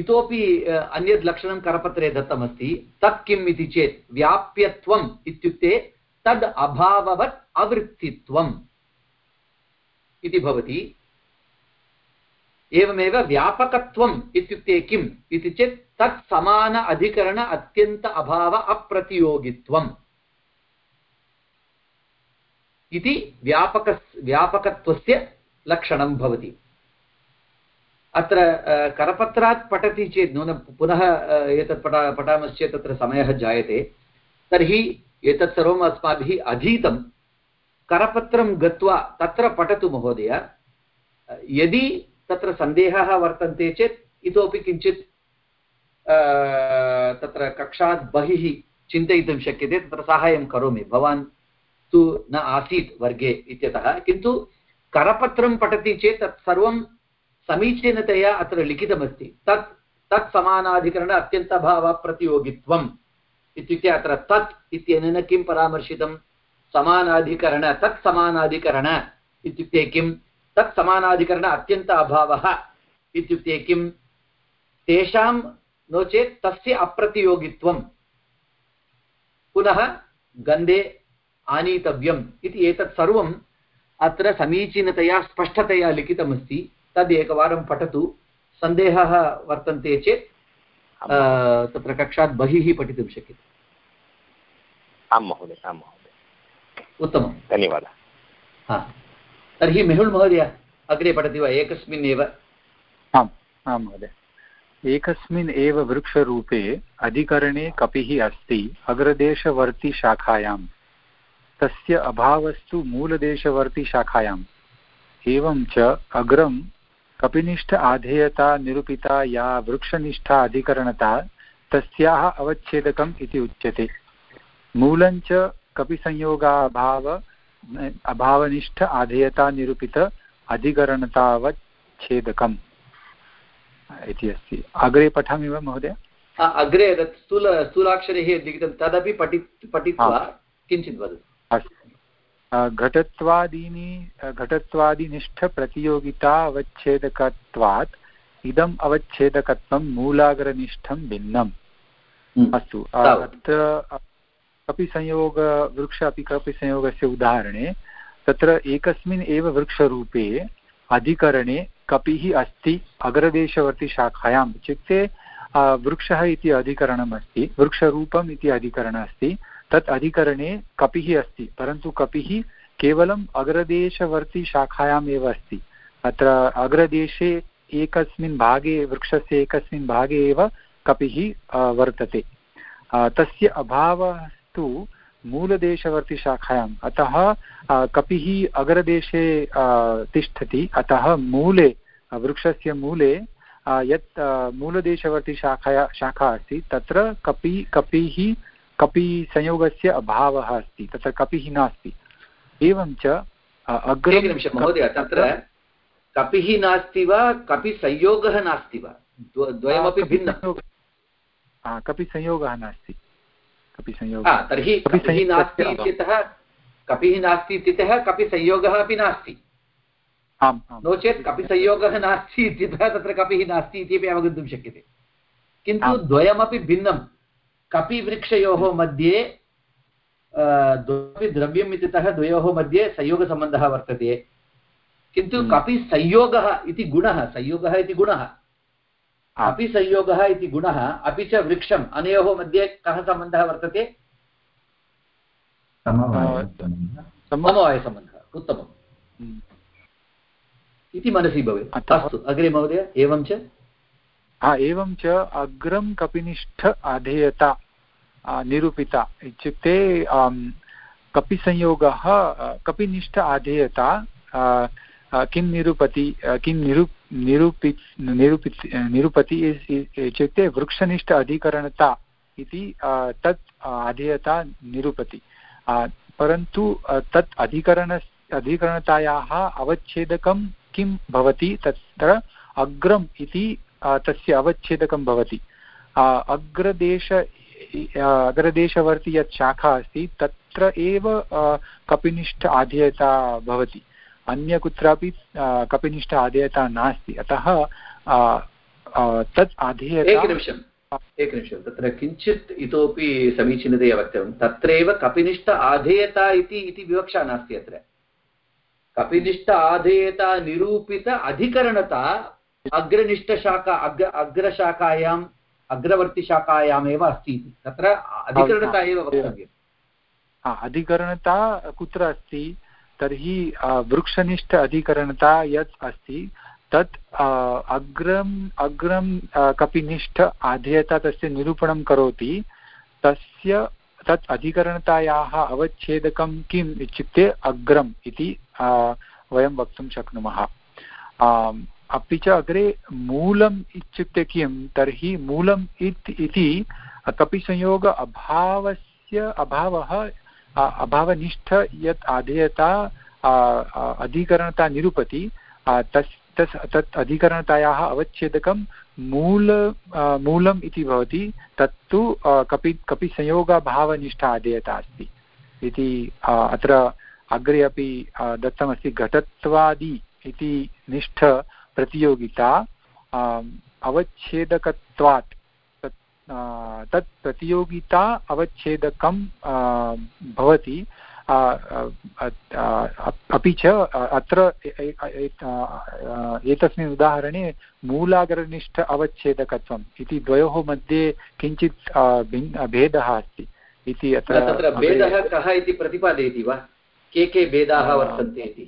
इतोपि अन्यद् लक्षणं करपत्रे दत्तमस्ति, तत् किम् इति चेत् व्याप्यत्वम् इत्युक्ते तद् अभाववत् अवृत्तित्वम् इति भवति। एवमेव व्यापकत्वम् इत्युक्ते किम् इति चेत् तत् समान अधिकरण अत्यन्त अभाव अप्रतियोगित्वम्। इति व्यापक, व्यापकत्वस्य लक्षणं भवति। अत्र करपत्रात् पठति चेत् नूनं पुनः एतत् पठा, पठामश्चेत् तत्र समयः जायते। तर्हि एतत् सर्वम् अस्माभिः अधीतं। करपत्रं गत्वा तत्र पठतु महोदय। यदि तत्र सन्देहः वर्तन्ते चेत् इतोपि किञ्चित् तत्र कक्षात् बहिः चिन्तयितुं शक्यते, तत्र साहाय्यं करोमि। भवान् तु न आसीत् वर्गे इत्यतः, किन्तु करपत्रं पठति चेत् तत् सर्वं समीचीनतया अत्र लिखितमस्ति। तत् तत् समानाधिकरण अत्यन्तभावप्रतियोगित्वम् इत्युक्ते अत्र तत् इत्यनेन किं परामर्शितं? समानाधिकरण, तत् समानाधिकरण इत्युक्ते किं? तत् समानाधिकरण अत्यन्त अभावः इत्युक्ते किं? तेषां नो चेत् तस्य अप्रतियोगित्वं पुनः गन्धे आनीतव्यम् इति एतत् सर्वम् अत्र समीचीनतया स्पष्टतया लिखितमस्ति. तद् एकवारं पठतु. सन्देहः वर्तन्ते चेत् तत्र कक्षात् बहिः पठितुं शक्यते.
आं महोदय आं महोदय।
उत्तमं
धन्यवादः।
हा। तर्हि मेहुल् महोदय अग्रे पठति वा? एकस्मिन् एव।
आम् आं महोदय। एकस्मिन् एव वृक्षरूपे अधिकरणे कपिः अस्ति अग्रदेशवर्तिशाखायां तस्य अभावस्तु मूलदेशवर्तिशाखायाम् एवं च अग्रं कपिनिष्ठ आधेयता निरूपिता या वृक्षनिष्ठा अधिकरणता तस्याः अवच्छेदकम् इति उच्यते। मूलञ्च कपिसंयोगाभाव अभावनिष्ठ आधेयता निरूपित अधिकरणतावच्छेदकम् इति अस्ति। अग्रे पठामि वा महोदय?
अग्रे तत् स्थूल स्थूलाक्षरैः लिखितं तदपि पठि पठित्वा किञ्चित् वदतु।
घटत्वादीनि घटत्वादिनिष्ठप्रतियोगिता अवच्छेदकत्वात् इदम् अवच्छेदकत्वं मूलाग्रनिष्ठं भिन्नम्।
हम्म।
अस्तु अत्र कपिसंयोगवृक्ष अपि कपिसंयोगस्य उदाहरणे तत्र एकस्मिन् एव वृक्षरूपे अधिकरणे कपिः अस्ति अग्रदेशवर्तिशाखायाम् इत्युक्ते वृक्षः इति अधिकरणम् अस्ति वृक्षरूपम् इति अधिकरणम् अस्ति तत् अधिकरणे कपिः अस्ति, परन्तु कपिः केवलम् अग्रदेशवर्तिशाखायाम् एव अस्ति। अत्र अग्रदेशे एकस्मिन् भागे, वृक्षस्य एकस्मिन् भागे एव कपिः वर्तते। तस्य अभावस्तु मूलदेशवर्तिशाखायाम् अतः कपिः अग्रदेशे तिष्ठति, अतः मूले, वृक्षस्य मूले यत् मूलदेशवर्तिशाखाया शाखा अस्ति, तत्र कपि, कपिः कपिसंयोगस्य अभावः अस्ति तत्र कपिः नास्ति। एवं च
एकनिमिषं महोदय तत्र कपिः नास्ति वा कपिसंयोगः नास्ति वा? द्वयमपि भिन्नं
कपिसंयोगः नास्ति। कपिसंयोगः।
तर्हि कपिः नास्ति इत्यतः कपिः नास्ति इत्यतः कपिसंयोगः अपि नास्ति।
आम्
नो चेत् कपिसंयोगः नास्ति इत्यतः तत्र कपिः नास्ति इत्यपि अवगन्तुं शक्यते। किन्तु द्वयमपि भिन्नं कपिवृक्षयोः मध्ये द्वयमपि द्रव्यम् इत्यतः द्वयोः मध्ये संयोगसम्बन्धः वर्तते। किन्तु
हम्म।
कपिसंयोगः इति गुणः संयोगः इति गुणः। कपिसंयोगः इति गुणः अपि च वृक्षम् अनयोः मध्ये कः सम्बन्धः वर्तते? समवायसम्बन्धः। उत्तमम्।
हम्म।
इति मनसि भवेत्। अस्तु अग्रे महोदय एवं च।
हा एवं च अग्रं कपिनिष्ठ अधेयता निरूपिता इत्युक्ते कपिसंयोगः कपिनिष्ठ अधेयता किं निरूपति किं निरू निरूपि निरूपि, निरूपति इत्युक्ते वृक्षनिष्ठ अधिकरणता इति तत् अधेयता निरूपति। परन्तु तत् अधिकरण अधिकरणतायाः अवच्छेदकं किं भवति? तत्र अग्रम् इति तस्य अवच्छेदकं भवति। अग्रदेश अग्रदेशवर्ति यत् शाखा अस्ति, तत्र एव कपिनिष्ठ आधेयता भवति। अन्य कुत्रापि कपिनिष्ठ आधेयता नास्ति। अतः तत् आधेयता
एकनिमिषं तत्र किञ्चित् इतोपि समीचीनतया वक्तव्यं। तत्रैव कपिनिष्ठ आधेयता इति विवक्षा नास्ति अत्र। कपिनिष्ठ आधेयता निरूपित अधिकरणता अग्रनिष्ठशाखा अग्र अग्रशाखायाम् अग्रवर्तिशाखायामेव अस्ति इति। तत्र अधिकरणता एव वक्तव्यम्।
हा, अधिकरणता कुत्र अस्ति? तर्हि वृक्षनिष्ठ अधिकरणता यत् अस्ति तत् अग्रम् अग्रं कपिनिष्ठ आधेयता तस्य निरूपणं करोति तस्य तत् अधिकरणतायाः अवच्छेदकं किम् इत्युक्ते अग्रम् इति वयं वक्तुं शक्नुमः। अपि च अग्रे मूलम् इत्युक्ते किं तर्हि मूलम् इत् कपिसंयोग अभावस्य अभावः अभावनिष्ठ यत् आधेयता अधिकरणता निरूपति तस् तस्, तत् अधिकरणतायाः अवच्छेदकं मूल मूलम् इति भवति, तत्तु कपि, कपिसंयोगभावनिष्ठ आधेयता अस्ति। इति अत्र अग्रे अपि दत्तमस्ति, घटत्वादि इति निष्ठ प्रतियोगिता अवच्छेदकत्वात् तत् प्रतियोगिता अवच्छेदकं भवति अपि च अत्र एतस्मिन् उदाहरणे मूलाग्रनिष्ठ अवच्छेदकत्वम् इति द्वयोः मध्ये किञ्चित् भिन् भेदः अस्ति। इति अत्र
तत्र भेदः कः इति प्रतिपादयति वा? के के भेदाः वर्तन्ते इति?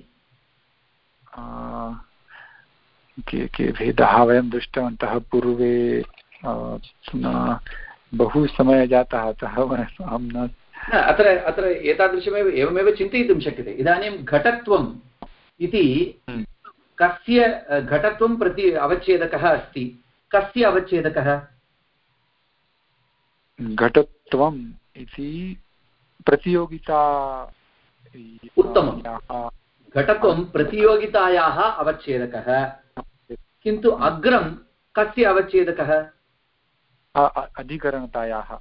के के भेदाः वयं दृष्टवन्तः पूर्वे बहु समयः जातः अतः अहं न
अत्र अत्र एतादृशमेव एवमेव चिन्तयितुं शक्यते इदानीं घटत्वम् इति
हम्म।
कस्य घटत्वं प्रति अवच्छेदकः अस्ति कस्य अवच्छेदकः
घटत्वम् इति प्रतियोगिता
उत्तमम्।
याः
घटत्वं प्रतियोगितायाः अवच्छेदकः किन्तु अग्रं कस्य अवच्छेदकः?
अधिकरणतायाः।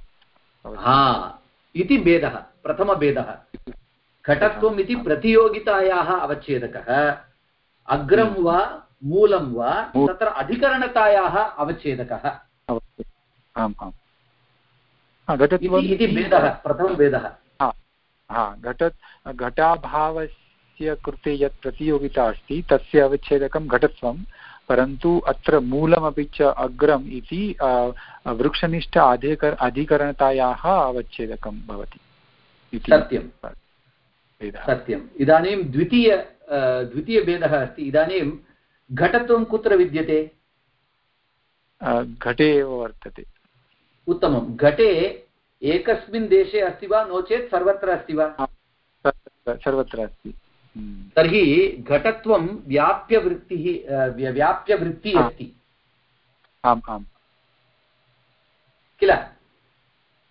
हा इति भेदः प्रथमभेदः। घटत्वम् इति प्रतियोगितायाः अवच्छेदकः। अग्रं वा मूलं वा तत्र अधिकरणतायाः अवच्छेदकः।
हा,
इति भेदः प्रथमभेदः।
घट घटाभावस्य कृते यत् प्रतियोगिता अस्ति तस्य अवच्छेदकं घटत्वं परन्तु अत्र मूलमपि च अग्रम् इति वृक्षनिष्ठ अधिकर अधिकरणतायाः अवच्छेदकं भवति
सत्यं। सत्यम्। इदानीं द्वितीय द्वितीयभेदः अस्ति। इदानीं घटत्वं कुत्र विद्यते?
घटे एव वर्तते।
उत्तमं घटे एकस्मिन् देशे अस्ति वा? नो चेत् सर्वत्र अस्ति वा?
सर्वत्र अस्ति।
तर्हि घटत्वं व्याप्यवृत्तिः व्याप्यवृत्तिः अस्ति।
आम् आम्।
किल?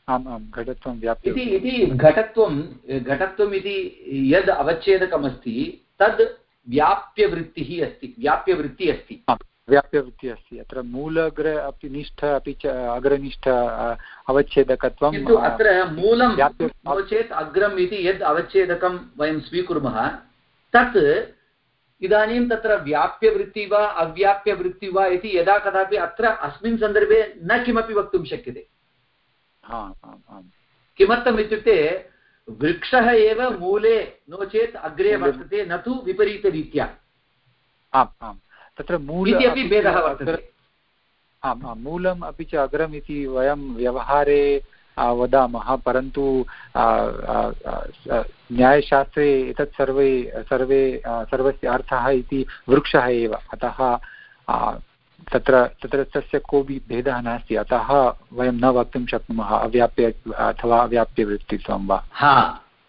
आम् आम् घटत्वं व्याप्य
इति इति घटत्वं घटत्वम् इति यद् अवच्छेदकमस्ति तद् व्याप्यवृत्तिः अस्ति व्याप्यवृत्तिः अस्ति।
व्याप्यवृत्तिः अस्ति। अत्र मूलग्र अपि निष्ठ अपि च अग्रनिष्ठ अवच्छेदकत्वं
अत्र मूलं नो चेत् अग्रम् इति यद् अवच्छेदकं वयं स्वीकुर्मः तत् इदानीं तत्र व्याप्यवृत्ति वा अव्याप्यवृत्ति वा इति यदा कदापि अत्र अस्मिन् सन्दर्भे न किमपि वक्तुं शक्यते। किमर्थम् इत्युक्ते वृक्षः एव मूले नो चेत् अग्रे वर्तते न तु विपरीतरीत्या।
आम् आम्। तत्र मूल
इति अपि
अपि च
भेदः वर्तते।
आम् आम्। मूलम् अपि च अग्रम् इति वयं व्यवहारे वदामः परन्तु न्यायशास्त्रे एतत् सर्वे सर्वे सर्वस्य अर्थः इति वृक्षः एव। अतः तत्र तत्र तस्य कोऽपि भेदः नास्ति। अतः वयं न वक्तुं शक्नुमः अव्याप्य अथवा अव्याप्यवृत्तित्वं वा।
हा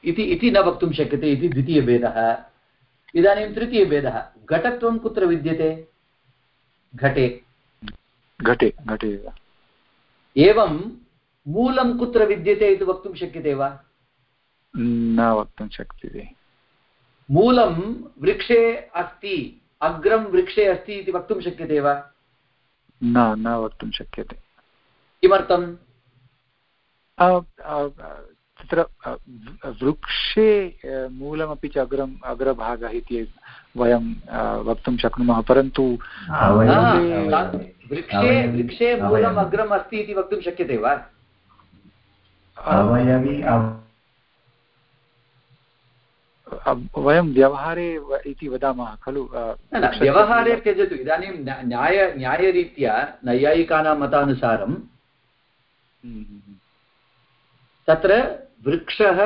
इति इति न वक्तुं शक्यते इति द्वितीयभेदः। इदानीं तृतीयभेदः घटत्वं कुत्र विद्यते? घटे।
घटे घटे एवं
मूलं कुत्र विद्यते इति वक्तुं शक्यते वा
न वक्तुं शक्यते
मूलं वृक्षे अस्ति अग्रं वृक्षे अस्ति इति वक्तुं शक्यते वा
न न वक्तुं शक्यते
किमर्थम्?
तत्र वृक्षे मूलमपि च अग्रम् अग्रभागः इति वयं वक्तुं शक्नुमः परन्तु
वृक्षे वृक्षे मूलम् अग्रम् अस्ति इति वक्तुं शक्यते वा
अवयवी
वयं व्यवहारे इति वदामः खलु
व्यवहारे त्यजतु इदानीं न्याय न्यायरीत्या नैयायिकानां मतानुसारं
हम्म,
तत्र वृक्षः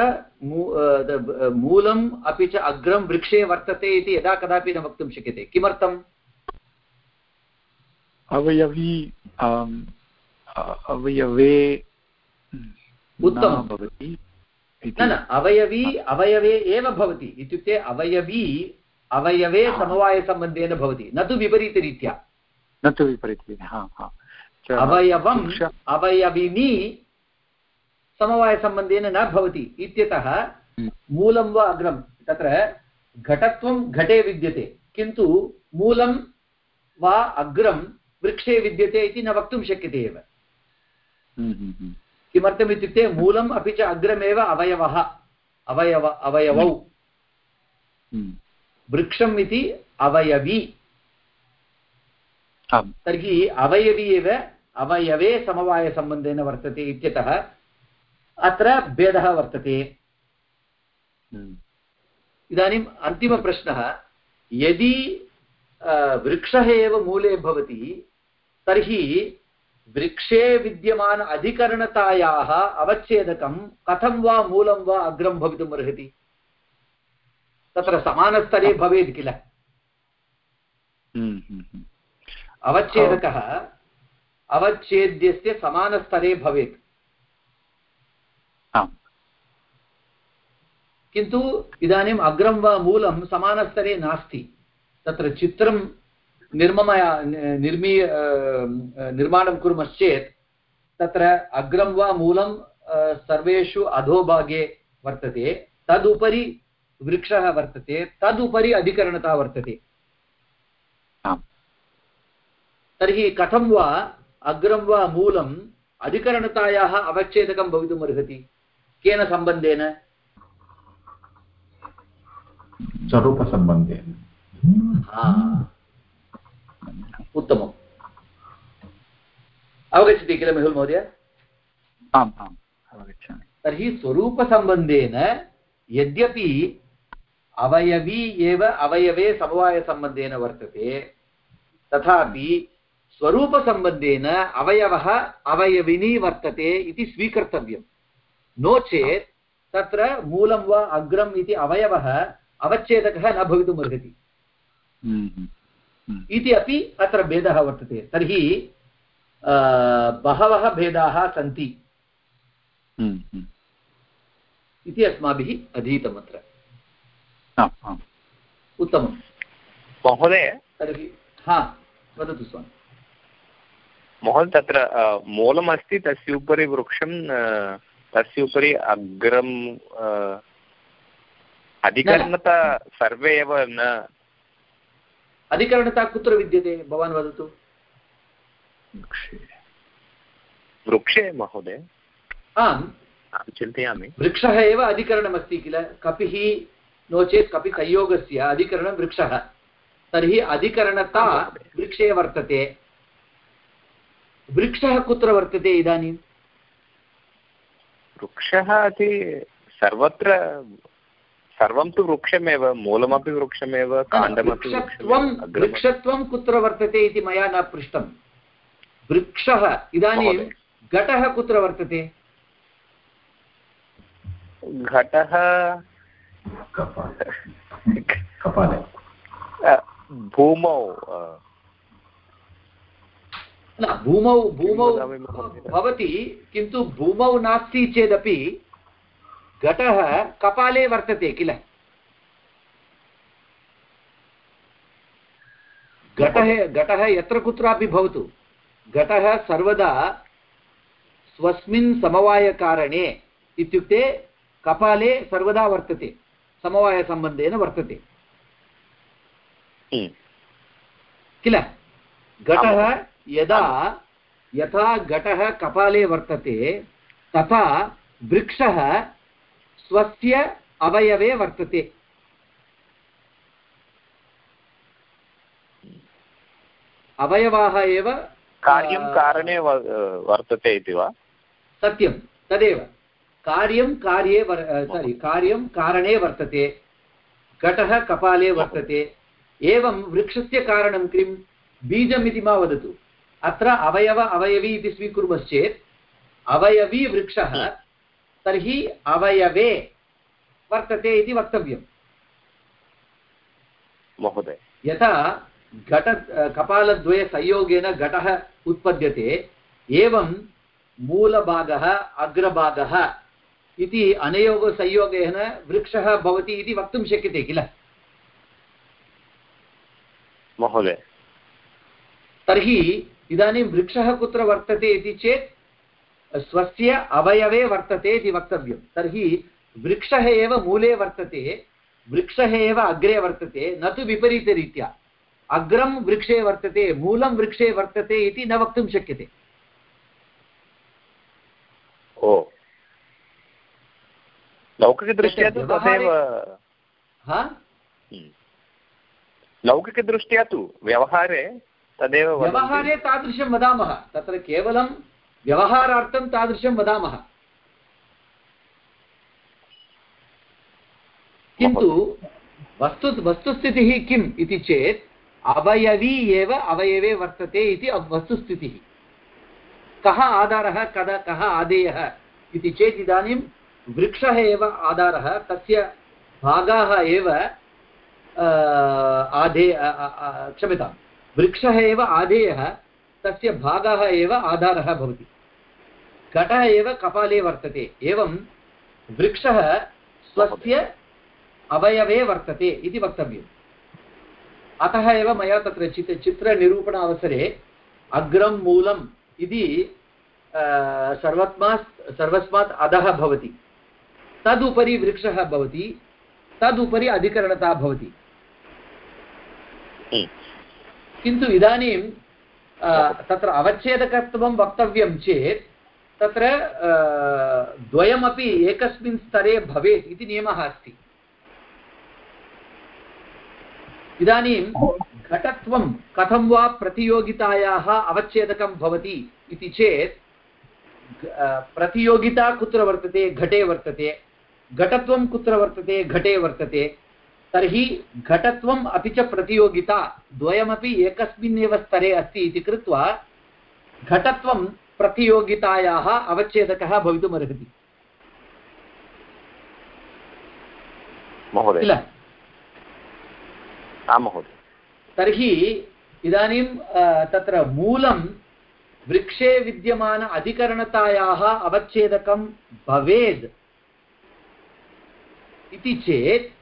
मू- द- मूलम् अपि च अग्रं वृक्षे वर्तते इति यदा कदापि न वक्तुं शक्यते। किमर्थम्?
अवयवी अवयवे
उत्तमं।
भवति।
न न अवयवी अवयवे एव भवति। इत्युक्ते अवयवी अवयवे समवायसम्बन्धेन भवति। न तु विपरीतरीत्या।
न तु विपरीतं हा हा। च
अवयवं
वृक्ष-
अवयविनी समवायसम्बन्धेन न भवति। इत्यतः
हम्म।
मूलं वा अग्रं तत्र घटत्वं घटे विद्यते। किन्तु मूलं वा अग्रं वृक्षे विद्यते इति न वक्तुं शक्यते एव।
हम्म, हम्म।
किमर्थम् इत्युक्ते मूलम् अपि च अग्रमेव अवयवः। अवयव अवयवौ।
हम्म।
वृक्षम् इति अवयवी। तर्हि अवयवी एव अवयवे समवायसम्बन्धेन वर्तते इत्यतः अत्र भेदः वर्तते।
हम्म।
इदानीम् अन्तिमप्रश्नः यदि वृक्षः एव मूले भवति तर्हि वृक्षे विद्यमान अधिकरणतायाः अवच्छेदकं कथं वा मूलं वा अग्रं भवितुम् अर्हति? तत्र समानस्तरे भवेत् किल। अवच्छेदकः अवच्छेद्यस्य समानस्तरे भवेत्। किन्तु इदानीम् अग्रं वा मूलं समानस्तरे नास्ति। तत्र चित्रं निर्ममया निर्मी निर्माणं कुर्मश्चेत् तत्र अग्रं वा मूलं सर्वेषु अधोभागे वर्तते तदुपरि वृक्षः वर्तते तदुपरि अधिकरणता वर्तते। तर्हि कथं वा अग्रं वा मूलम् अधिकरणतायाः अवच्छेदकं भवितुम् अर्हति? केन सम्बन्धेन?
स्वरूपसम्बन्धेन।
हा, उत्तमम्। अवगच्छति किल मेहुल् महोदय?
आम् आम् अवगच्छामि।
तर्हि स्वरूपसम्बन्धेन यद्यपि अवयवी एव अवयवे समवायसम्बन्धेन वर्तते तथापि स्वरूपसम्बन्धेन अवयवः अवयविनी वर्तते इति स्वीकर्तव्यं नो चेत् तत्र मूलं वा अग्रम् इति अवयवः अवच्छेदकः न भवितुम् इति अपि अत्र भेदः वर्तते। तर्हि बहवः भेदाः सन्ति।
हम्म, हम्म।
इति अस्माभिः अधीतमत्र।
आम् आम्
उत्तमं
महोदय
तर्हि हा वदतु स्वामि।
महोदय तत्र मूलमस्ति तस्य उपरि वृक्षं तस्य उपरि अग्रं अ, अधिकरणता सर्वे एव न
अधिकरणता कुत्र विद्यते भवान् वदतु
वृक्षे
वृक्षे महोदय
आम्
अहं चिन्तयामि
वृक्षः एव अधिकरणमस्ति किल कपिः नो चेत् कपि संयोगस्य अधिकरणं वृक्षः तर्हि अधिकरणता वृक्षे वर्तते वृक्षः कुत्र वर्तते इदानीं
वृक्षः इति सर्वत्र सर्वं तु वृक्षमेव मूलमपि वृक्षमेव काण्डमपि
वृक्षत्वं कुत्र वर्तते इति मया न पृष्टं। वृक्षः इदानीं। घटः कुत्र वर्तते?
घटः
कपाले। कपाले
भूमौ
न भूमौ भूमौ भवति किन्तु भूमौ नास्ति चेदपि घटः कपाले वर्तते किल? घटः घटः यत्र कुत्रापि भवतु। घटः सर्वदा स्वस्मिन् समवायकारणे इत्युक्ते कपाले सर्वदा वर्तते समवायसम्बन्धेन वर्तते।
हम्म,
किल? घटः यदा यथा घटः कपाले वर्तते तथा वृक्षः स्वस्य अवयवे वर्तते। अवयवाः एव
कार्यं कारणे वर्तते इति वा?
सत्यं तदेव। कार्यं कार्ये सारि कार्यं कारणे वर्तते घटः कपाले वर्तते। एवं वृक्षस्य कारणं किं? बीजम् इति मा वदतु। अत्र अवयव अवयवी इति स्वीकुर्मश्चेत् अवयवी वृक्षः तर्हि अवयवे वर्तते इति वक्तव्यम्।
महोदय।
यथा घट कपालद्वयसंयोगेन घटः उत्पद्यते एवं मूलभागः अग्रभागः इति अनयोः संयोगेन वृक्षः भवति इति वक्तुं शक्यते किल?
महोदय।
तर्हि इदानीं वृक्षः कुत्र वर्तते इति चेत् स्वस्य अवयवे वर्तते इति वक्तव्यं। तर्हि वृक्षः एव मूले वर्तते वृक्षः एव अग्रे वर्तते न तु विपरीतरीत्या। अग्रं वृक्षे वर्तते मूलं वृक्षे वर्तते इति न वक्तुं शक्यते।
ओ। लौकिकदृष्ट्या तु तथैव हम्म। लौकिकदृष्ट्या तु व्यवहारे तदेव
व्यवहारे तादृशं वदामः। तत्र केवलं व्यवहारार्थं तादृशं वदामः। किन्तु वस्तु, वस्तुस्थितिः किम् इति चेत् अवयवी एव, अवयवे वर्तते इति वस्तुस्थितिः। कः आधारः, कदा, कः आदेयः इति चेत् इदानीं वृक्षः एव आधारः, तस्य भागाः एव आधे क्षम्यताम्, वृक्षः एव आधेयः तस्य भागः एव आधारः भवति। घटः एव कपाले वर्तते एवं वृक्षः स्वस्य अवयवे वर्तते इति वक्तव्यम्। अतः एव मया तत्र चित् चित्रनिरूपण अवसरे अग्रं मूलम् इति सर्वस्मात् सर्वस्मात् अधः भवति। तदुपरि वृक्षः भवति तदुपरि अधिकरणता भवति। किन्तु इदानीं तत्र अवच्छेदकत्वं वक्तव्यं चेत् तत्र द्वयमपि एकस्मिन् स्तरे भवेत् इति नियमः अस्ति। इदानीं घटत्वं कथं वा प्रतियोगितायाः अवच्छेदकं भवति इति चेत् प्रतियोगिता कुत्र वर्तते, घटे वर्तते, घटत्वं कुत्र वर्तते, घटे वर्तते, तर्हि घटत्वम् अपि च प्रतियोगिता द्वयमपि एकस्मिन्नेव स्तरे अस्ति इति कृत्वा, घटत्वं प्रतियोगितायाः अवच्छेदकः भवितुमर्हति। किल? तर्हि इदानीं तत्र मूलं वृक्षे विद्यमान अधिकरणतायाः अवच्छेदकं भवेत् इति चेत्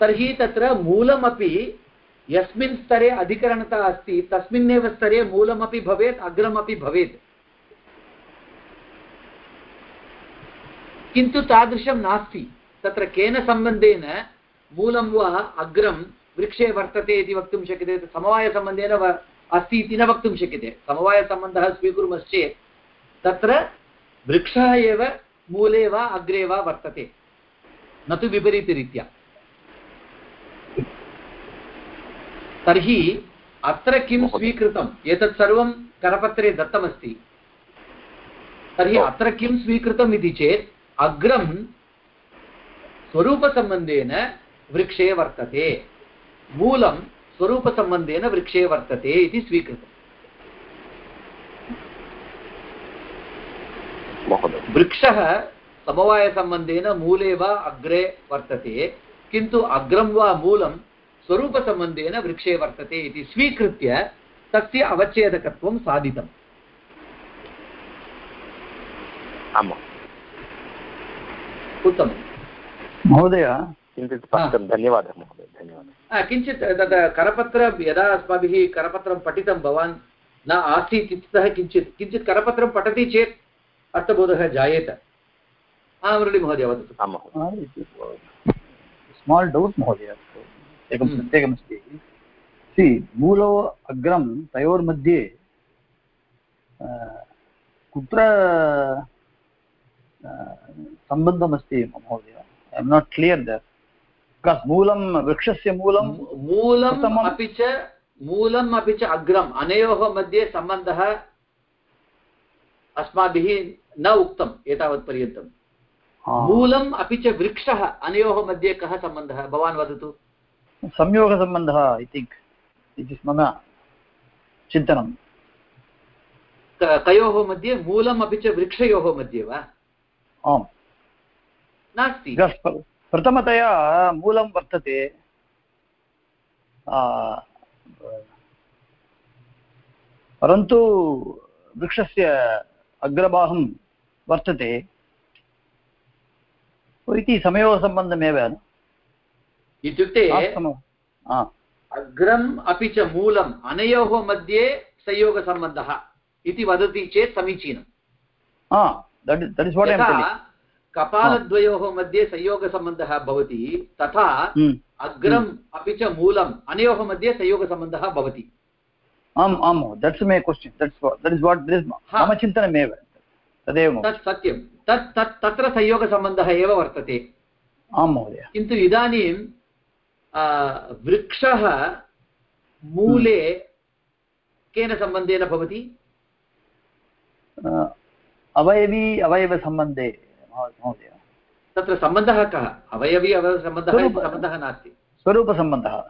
तर्हि तत्र मूलमपि यस्मिन् स्तरे अधिकरणता अस्ति, तस्मिन्नेव स्तरे मूलमपि भवेत्, अग्रमपि भवेत्। किन्तु तादृशं नास्ति। तत्र केन सम्बन्धेन मूलं वा अग्रं वृक्षे वर्तते इति वक्तुं शक्यते समवायसम्बन्धेन अस्ति इति न वक्तुं शक्यते। समवायसम्बन्धः स्वीकुर्मश्चेत्, तत्र वृक्षः एव मूले वा अग्रे वा वर्तते। न तु विपरीतरीत्या। तर्हि अत्र किं स्वीकृतम्? एतत् सर्वं करपत्रे दत्तमस्ति। तर्हि अत्र किं स्वीकृतम् इति चेत् अग्रं स्वरूपसम्बन्धेन वृक्षे वर्तते। मूलं स्वरूपसम्बन्धेन वृक्षे वर्तते इति स्वीकृतम्। वृक्षः समवायसम्बन्धेन मूले वा अग्रे वर्तते किन्तु अग्रं वा मूलं स्वरूपसम्बन्धेन वृक्षे वर्तते इति स्वीकृत्य तस्य अवच्छेदकत्वं साधितम्।
आम्।
उत्तमं
महोदय।
किञ्चित् स्पष्टं धन्यवादः महोदय धन्यवादः।
किञ्चित् तद् करपत्रं यदा अस्माभिः करपत्रं पठितं भवान् न आसीत् इत्यतः किञ्चित् किञ्चित् करपत्रं पठति चेत् अर्थबोधः जायेत। हा मुरळीमहोदय वदतु।
आं महोदय।
स्माल् डौट् महोदय। एकं
हम्म.
प्रत्येकमस्ति। सि मूलो अग्रं तयोर्मध्ये कुत्र सम्बन्धमस्ति महोदय? I am not clear that because मूलं वृक्षस्य मूलं
मूलम् अपि च मूलम् अपि च अग्रम्। अनयोः मध्ये सम्बन्धः अस्माभिः न उक्तम् एतावत्पर्यन्तम्
आ,
मूलम् अपि च वृक्षः अनयोः मध्ये कः सम्बन्धः? भवान् वदतु।
संयोगसम्बन्धः ऐ थिङ्क् इति मम चिन्तनं
कयोः मध्ये? मूलम् अपि च वृक्षयोः मध्ये वा?
आम्.
नास्ति।
प्रथमतया मूलं वर्तते. परन्तु वृक्षस्य अग्रभागं वर्तते. इति समयोसम्बन्धमेव न?
इत्युक्ते
आ,
अग्रम् अपि च मूलम् अनयोः मध्ये संयोगसम्बन्धः इति वदति चेत्
आ, telling.
कपालद्वयोः मध्ये संयोगसम्बन्धः भवति तथा
Hmm.
अग्रम् अपि च मूलम् अनयोः मध्ये संयोगसम्बन्धः भवति।
आम् आम् that's my question that's that is what मम चिन्तनमेव. तदेव
तत् सत्यं। तत् तत् तत्र संयोगसम्बन्धः एव वर्तते।
आं महोदय.
किन्तु इदानीं आ, वृक्षः मूले केन सम्बन्धेन भवति?
अवयवी अवयवसम्बन्धे महोदय।
तत्र सम्बन्धः कः? अवयवी अवयवसम्बन्धः सम्बन्धः नास्ति।
स्वरूपसम्बन्धः।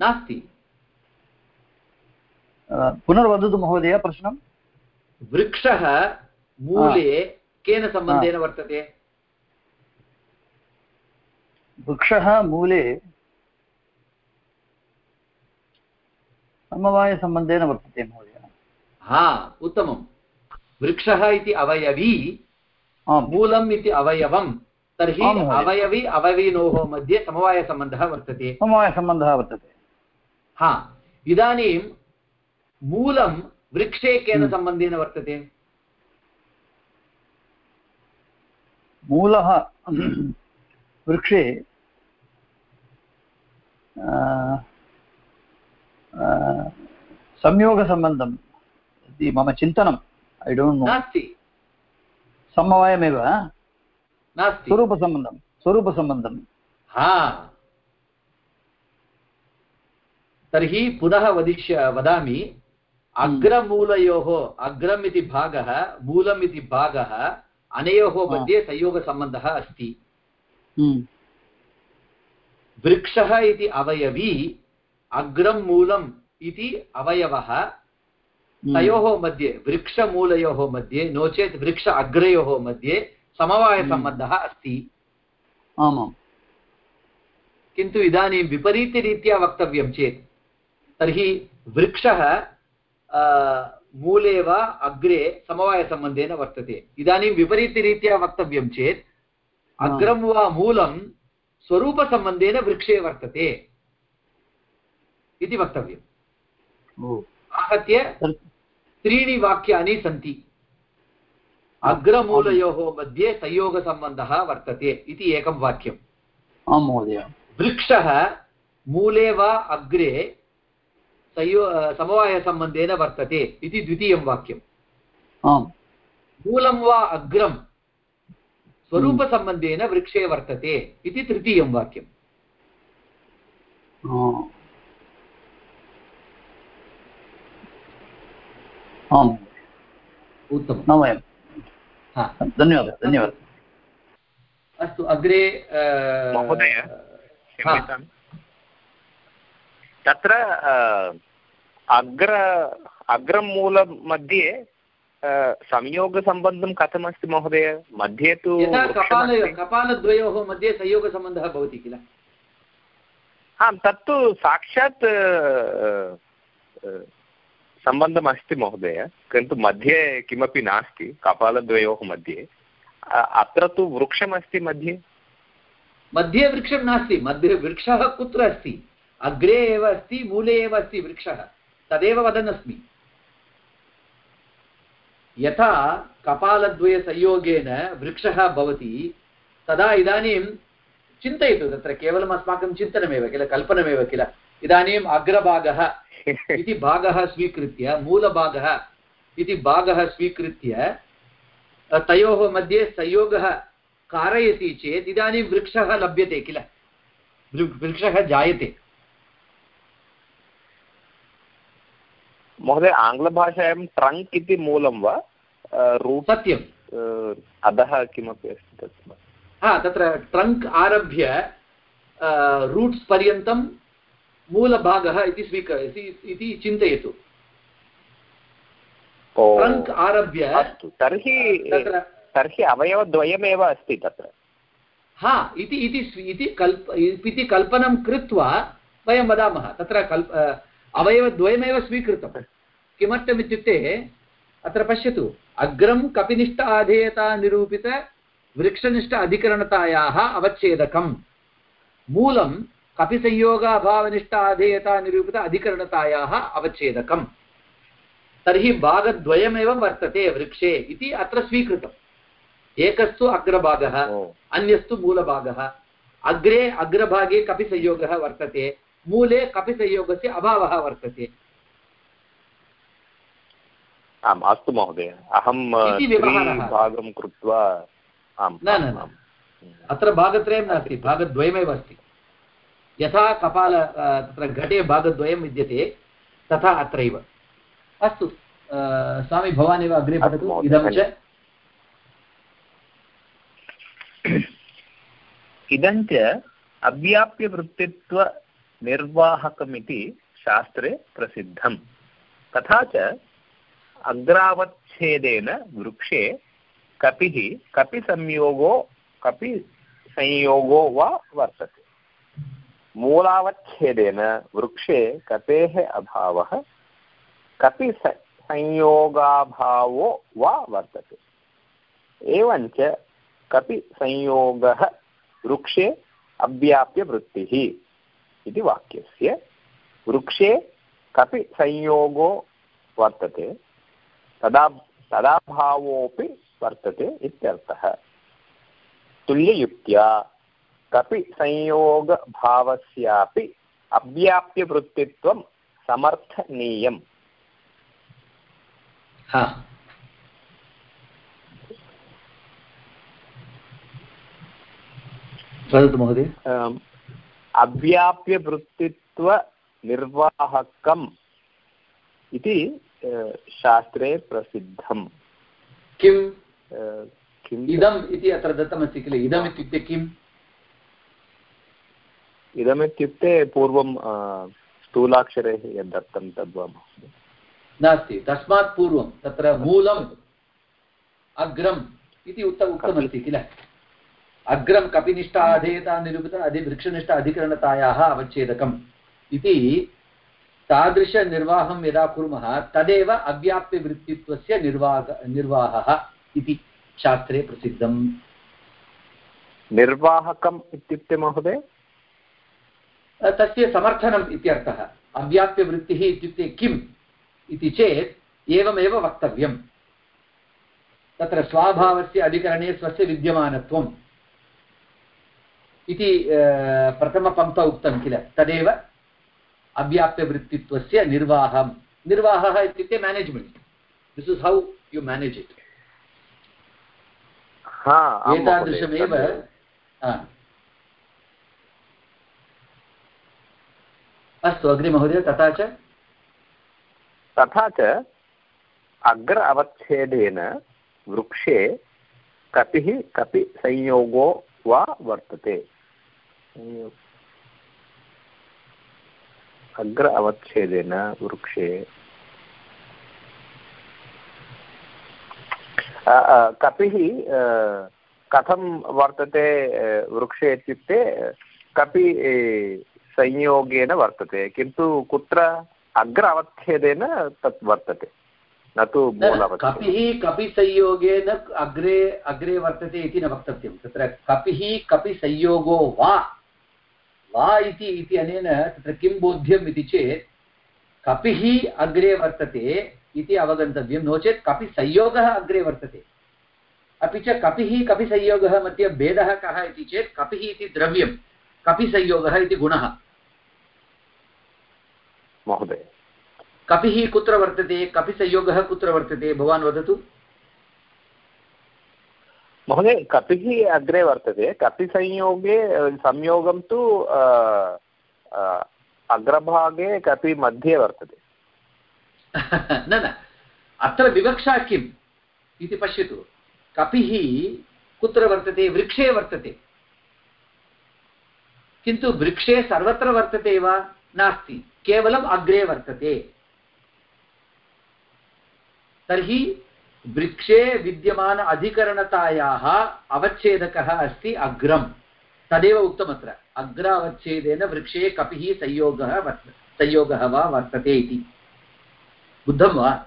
नास्ति।
पुनर्वदतु महोदय प्रश्नं।
वृक्षः मूले केन सम्बन्धेन वर्तते?
वृक्षः मूले समवायसम्बन्धेन वर्तते महोदय।
हा उत्तमं वृक्षः इति अवयवी मूलम् इति अवयवं तर्हि अवयवी अवयविनोः मध्ये समवायसम्बन्धः वर्तते।
समवायसम्बन्धः वर्तते।
हा इदानीं मूलं वृक्षे केन
हम्म।
सम्बन्धेन वर्तते?
मूलः वृक्षे संयोगसम्बन्धम् इति मम चिन्तनम्। ऐ डोण्ट् नो
नास्ति।
समवायमेव
नास्ति।
स्वरूपसम्बन्धं स्वरूपसम्बन्धं
हा। तर्हि पुनः वदिष्य वदामि अग्रमूलयोः अग्रम् इति भागः मूलम् इति भागः अनयोः मध्ये संयोगसम्बन्धः अस्ति।
हम्म,
वृक्षः इति अवयवी अग्रं मूलम् इति अवयवः।
हम्म,
तयोः मध्ये वृक्षमूलयोः मध्ये नो चेत् वृक्ष अग्रयोः मध्ये समवायसम्बन्धः अस्ति।
आमाम्।
किन्तु इदानीं विपरीतरीत्या वक्तव्यं चेत् तर्हि वृक्षः मूले वा अग्रे समवायसम्बन्धेन वर्तते। इदानीं विपरीतरीत्या वक्तव्यं चेत् अग्रं वा मूलं स्वरूपसम्बन्धेन वृक्षे वर्तते। इति वक्तव्यम्। आहत्य त्रीणि वाक्यानि सन्ति। अग्रमूलयोः मध्ये संयोगसम्बन्धः वर्तते इति एकं वाक्यम्।
आं महोदय।
वृक्षः मूले वा अग्रे संयो समवायसम्बन्धेन वर्तते इति द्वितीयं वाक्यम्।
आम्।
मूलं वा अग्रं स्वरूपसम्बन्धेन वृक्षे वर्तते इति तृतीयं वाक्यम्।
आम्
उत्तमं
न वयं धन्यवादः धन्यवादः।
अस्तु अग्रे
महोदय क्षम्यतां तत्र अग्र अग्रमूलमध्ये संयोगसम्बन्धं कथमस्ति महोदय? मध्ये तु
कपाल कपालद्वयोः मध्ये संयोगसम्बन्धः भवति किल?
आं तत्तु साक्षात् सम्बन्धमस्ति महोदय, किन्तु मध्ये किमपि नास्ति, कपालद्वयोः मध्ये। अत्र तु वृक्षमस्ति मध्ये?
मध्ये वृक्षं नास्ति, मध्ये वृक्षः कुत्र अस्ति? अग्रे एव अस्ति, मूले एव अस्ति वृक्षः, तदेव वदन् अस्मि यथा कपालद्वयसंयोगेन वृक्षः भवति, तदा इदानीं चिन्तयतु, तत्र केवलम् अस्माकं चिन्तनमेव किल, कल्पनमेव किल। इदानीम् अग्रभागः इति भागः स्वीकृत्य मूलभागः इति भागः स्वीकृत्य तयोः मध्ये संयोगः कारयति चेत् इदानीं वृक्षः लभ्यते किल? वृक्षः जायते।
महोदय आङ्ग्लभाषायां ट्रङ्क् इति मूलं वा? रूट्
सत्यं
अधः किमपि अस्ति तत्
हा तत्र ट्रङ्क् आरभ्य रूट्स् पर्यन्तं मूलभागः इति स्वीक इति- चिन्तयतु। ट्रङ्क् आरभ्य
तर्हि
तत्र
तर्हि अवयवद्वयमेव अस्ति तत्र।
हा इति इति इति कल्प इति कल्पनं कृत्वा वयं वदामः। तत्र कल्प अवयवद्वयमेव स्वीकृतं। किमर्थमित्युक्ते अत्र पश्यतु अग्रं कपिनिष्ठ आधेयता निरूपित वृक्षनिष्ठ अधिकरणतायाः अवच्छेदकं मूलं कपिसंयोगाभावनिष्ठ आधेयता निरूपित अधिकरणतायाः अवच्छेदकम्। तर्हि भागद्वयमेव वर्तते वृक्षे इति अत्र स्वीकृतम्। एकस्तु अग्रभागः अन्यस्तु मूलभागः। अग्रे अग्रभागे कपिसंयोगः वर्तते मूले कपिसंयोगस्य अभावः वर्तते।
आम् अस्तु महोदय। अहं भागं कृत्वा
न, न। अत्र भागत्रयं नास्ति भागद्वयमेव अस्ति। यथा कपाल तत्र घटे भागद्वयं विद्यते तथा अत्रैव। अस्तु स्वामी भवान् एव अग्रे पठतु इदं च।
इदञ्च अव्याप्यवृत्तित्वनिर्वाहकमिति शास्त्रे प्रसिद्धम्। तथा च अग्रावच्छेदेन वृक्षे कपिः कपिसंयोगो कपिसंयोगो वा वर्तते। मूलावच्छेदेन वृक्षे कपेः अभावः? कपि संयोगाभावो वा वर्तते? एवञ्च कपि संयोगः वृक्षे अव्याप्य वृत्तिः? इति वाक्यस्य वृक्षे कपि संयोगो वर्तते? तदा तदाभावोऽपि वर्तते इत्यर्थः। तुल्ययुक्त्या कपि संयोगभावस्यापि अव्याप्यवृत्तित्वं समर्थनीयम्।
हा। वदतु महोदय।
अव्याप्यवृत्तित्वनिर्वाहकम् इति शास्त्रे प्रसिद्धम्।
किम्?
किम्
इदम् इति अत्र दत्तमस्ति किल? इदम् इत्युक्ते किम्?
इदमित्युक्ते पूर्वं स्थूलाक्षरैः यद् दत्तं तद्वा
नास्ति तस्मात् पूर्वं तत्र मूलम् अग्रम् इति उक्त उक्तमस्ति किल? अग्रं कपिनिष्ठ अधेयता निरूपित अधि वृक्षनिष्ठ अधिकरणतायाः अवच्छेदकम् इति तादृशनिर्वाहं यदा कुर्मः तदेव अव्याप्यवृत्तित्वस्य निर्वाह निर्वाहः इति शास्त्रे प्रसिद्धम्।
निर्वाहकम् इत्युक्ते महोदय?
तस्य समर्थनम् इत्यर्थः। अव्याप्यवृत्तिः इत्युक्ते किम् इति चेत् एवमेव वक्तव्यम्। तत्र स्वाभावस्य अधिकरणे स्वस्य विद्यमानत्वम् इति प्रथमपङ्क्तौ उक्तं किल? तदेव अव्याप्यवृत्तित्वस्य निर्वाहं निर्वाहः इत्युक्ते management this is how you manage it
हा।
एतादृशमेव
तद्-
हा. अस्तु अग्रे महोदय तथा च?
तथा च अग्र अवच्छेदेन वृक्षे कपिः कपि संयोगो वा वर्तते। अग्र अवच्छेदेन वृक्षे। कपिः कथं वर्तते वृक्षे इत्युक्ते कपि संयोगेन वर्तते किन्तु कुत्र अग्र अवच्छेदेन तत् वर्तते न तु
कपिः कपिसंयोगेन अग्रे अग्रे वर्तते इति न वक्तव्यं तत्र कपिः कपिसंयोगो वा वा इति इति अनेन तत्र किं बोध्यम् इति चेत् कपिः अग्रे वर्तते इति अवगन्तव्यं नो चेत् कपिसंयोगः अग्रे वर्तते। अपि च कपिः कपिसंयोगः मध्ये भेदः कः इति चेत् कपिः इति द्रव्यं कपिसंयोगः इति गुणः।
महोदय।
कपिः कुत्र वर्तते? कपिसंयोगः कुत्र वर्तते? भवान् वदतु।
महोदय कपिः अग्रे वर्तते। कपिसंयोगे अ, संयोगं तु अ, अ, अग्रभागे कपि मध्ये वर्तते।
न न। अत्र विवक्षा किम् इति पश्यतु। कपिः कुत्र वर्तते? वृक्षे वर्तते। किन्तु वृक्षे सर्वत्र वर्तते वा? नास्ति। केवलम् अग्रे वर्तते। तर्हि वृक्षे विद्यमान अधिकरणतायाः अवच्छेदकः अस्ति अग्रं तदेव उक्तमत्र अग्र अवच्छेदेन वृक्षे कपिः संयोगः वर्त संयोगः वा वर्तते इति। बुद्धं वा?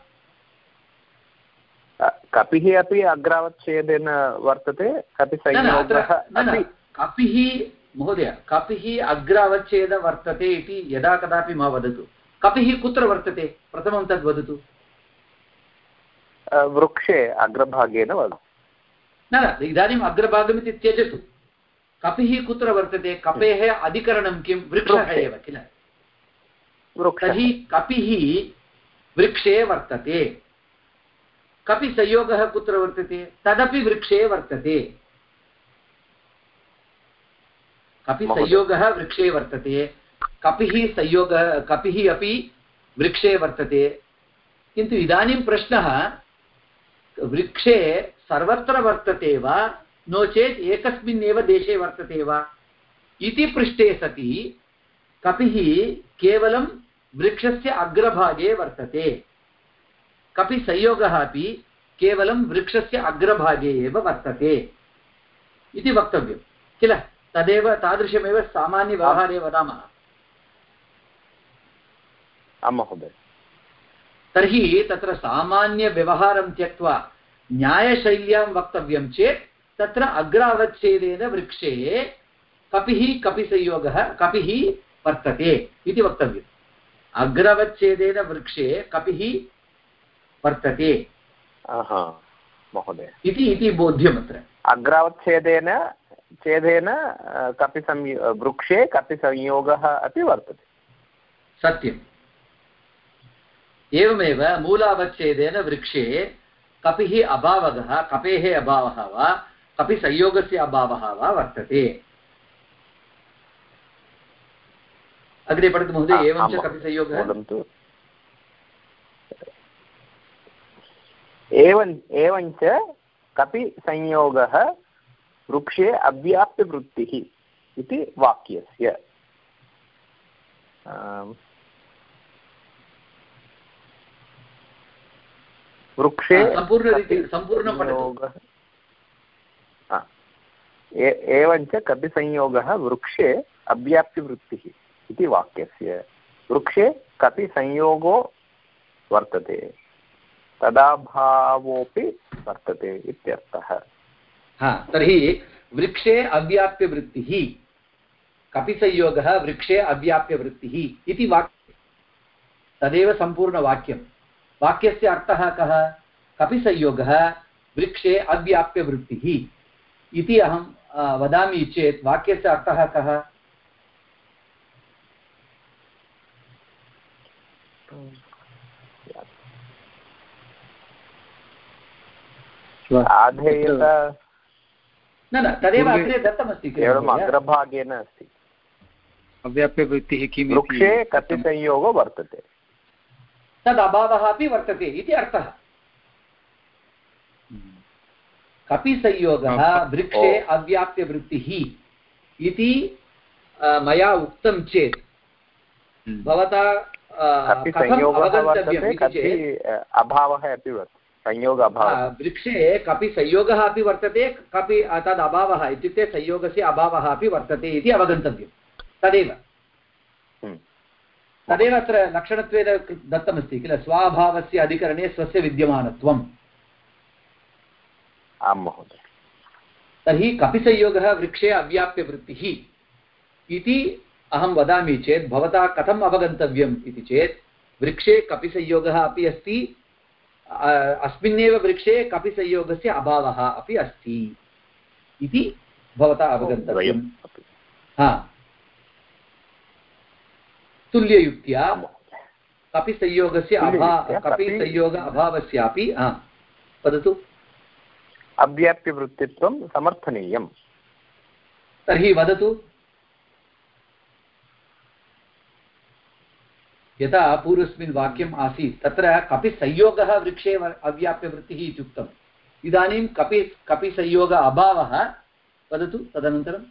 कपिः अपि अग्रावच्छेदेन वर्तते कपि संयोगः
कपिः महोदय कपिः अग्र अवच्छेद वर्तते इति यदा कदापि मा वदतु। कपिः कुत्र वर्तते? प्रथमं तद् वदतु।
वृक्षे अग्रभागेन
न न इदानीम् अग्रभागमिति त्यजतु। कपिः कुत्र वर्तते? कपेः अधिकरणं किं? वृक्षः एव किल? तर्हि कपिः वृक्षे वर्तते। कपिसंयोगः कुत्र वर्तते? तदपि वृक्षे वर्तते। कपिसंयोगः वृक्षे वर्तते। कपिः संयोगः कपिः अपि वृक्षे वर्तते। किन्तु इदानीं प्रश्नः वृक्षे सर्वत्र वर्तते वा? नो चेत् एकस्मिन्नेव देशे वर्तते वा? इति पृष्टे सति कपिः केवलं वृक्षस्य अग्रभागे वर्तते। कपिसंयोगः अपि केवलं वृक्षस्य अग्रभागे एव वर्तते। इति वक्तव्यं किल? तदेव तादृशमेव सामान्यव्यवहारे वदामः।
आं महोदय।
तर्हि तत्र सामान्यव्यवहारं त्यक्त्वा न्यायशैल्यां वक्तव्यं चेत् तत्र अग्रावच्छेदेन वृक्षे कपिः कपिसंयोगः कपिः वर्तते इति वक्तव्यम्। अग्रवच्छेदेन वृक्षे कपिः वर्तते।
महोदय।
इति इति बोध्यम् अत्र
अग्रावच्छेदेन छेदेन अ, कपि संयो वृक्षे कपि संयोगः अपि वर्तते।
सत्यम् एवमेव मूलावच्छेदेन वृक्षे कपिः अभावगः कपेः अभावः वा कपिसंयोगस्य अभावः वा वर्तते। अग्रे पठतु महोदय एवं च कपिसंयोगः
वदन्तु। एवञ्च कपि संयोगः वृक्षे अव्याप्तवृत्तिः इति वाक्यस्य। आम्. वृक्षे एवञ्च कपिसंयोगः वृक्षे अव्याप्तिवृत्तिः इति वाक्यस्य। वृक्षे कपि संयोगो वर्तते। तदाभावोऽपि वर्तते इत्यर्थः।
हा, तर्हि वृक्षे अव्याप्यवृत्तिः, कपिसंयोगः वृक्षे अव्याप्यवृत्तिः इति वाक्यं तदेव सम्पूर्णवाक्यं वाक्यस्य अर्थः कः? कपिसंयोगः वृक्षे अव्याप्यवृत्तिः इति अहं वदामि चेत् वाक्यस्य अर्थः कः?
आधेयता
न न तदेव अग्रे दत्तमस्ति
केवलम्? अग्रभागेन अस्ति।
अव्याप्यवृत्तिः किम्
वृक्षे कपिसंयोगो वर्तते।
तद् अभावः अपि वर्तते इति अर्थः। कपिसंयोगः
हा,
वृक्षे अव्याप्यवृत्तिः इति मया उक्तं चेत्। भवता कथम् अवगन्तव्यम् इति चेत्।
अभावः अपि वर्तते। संयोग अभावः।
वृक्षे कपि संयोगः अपि वर्तते कपि तद् अभावः इत्युक्ते संयोगस्य अभावः अपि वर्तते इति अवगन्तव्यं। तदेव।
हम्म।
तदेव अत्र लक्षणत्वेन दत्तमस्ति किल? स्वाभावस्य अधिकरणे स्वस्य विद्यमानत्वम्।
आं महोदय।
तर्हि कपिसंयोगः वृक्षे अव्याप्यवृत्तिः इति अहं वदामि चेत् भवता कथम् अवगन्तव्यम् इति चेत् वृक्षे कपिसंयोगः अपि अस्ति अस्मिन्नेव वृक्षे कपिसंयोगस्य अभावः अपि अस्ति इति भवता
अपि।
हा। तुल्ययुक्त्या। कपिसंयोगस्य अभा कपिसंयोग अभावस्यापि हा। वदतु।
अव्याप्तिवृत्तित्वं समर्थनीयम्।
तर्हि वदतु। यथा पूर्वस्मिन् वाक्यम् आसीत् तत्र कपिसंयोगः वृक्षे अव्याप्यवृत्तिः इत्युक्तम्। इदानीं कपि कपिसंयोग अभावः वदतु तदनन्तरं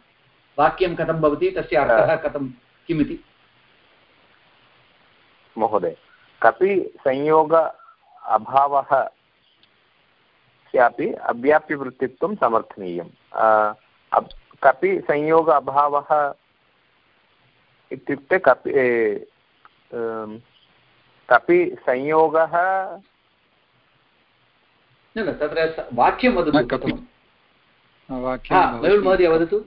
वाक्यं कथं भवति तस्य अर्थः कथं किमिति?
महोदय कपि संयोग अभावः स्यापि अव्याप्तिवृत्तित्वं समर्थनीयम्। अ, कपि संयोग अभावः इत्युक्ते कपि कपि संयोगः
न न तत्र वाक्यं वदतु
कपि-
मयूर् महोदय वदतु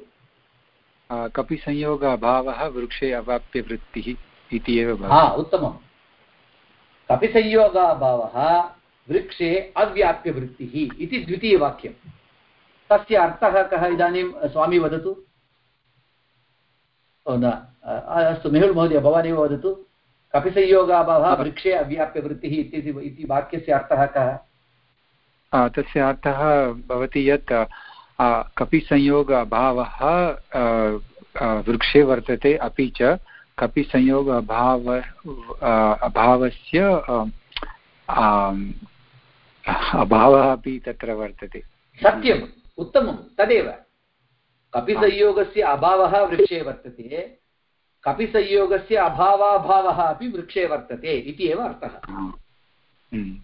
आ, कपिसंयोग अभावः वृक्षे अवाप्यवृत्तिः इति एव
हा उत्तमं कपिसंयोगाभावः वृक्षे अव्याप्यवृत्तिः इति द्वितीयवाक्यं तस्य अर्थः कः इदानीं स्वामी वदतु ओ न अस्तु मेहुल् महोदय भवानेव वदतु कपिसंयोगाभावः वृक्षे अव्याप्यवृत्तिः इति इति वाक्यस्य अर्थः कः?
तस्य अर्थः भवति यत् कपिसंयोग अभावः वृक्षे वर्तते अपि च कपिसंयोग अभाव अभावस्य अभावः अपि तत्र वर्तते।
सत्यम् उत्तमं तदेव। कपिसंयोगस्य अभावः वृक्षे वर्तते कपिसंयोगस्य अभावाभावः अपि वृक्षे वर्तते इति एव अर्थः।
हम्म।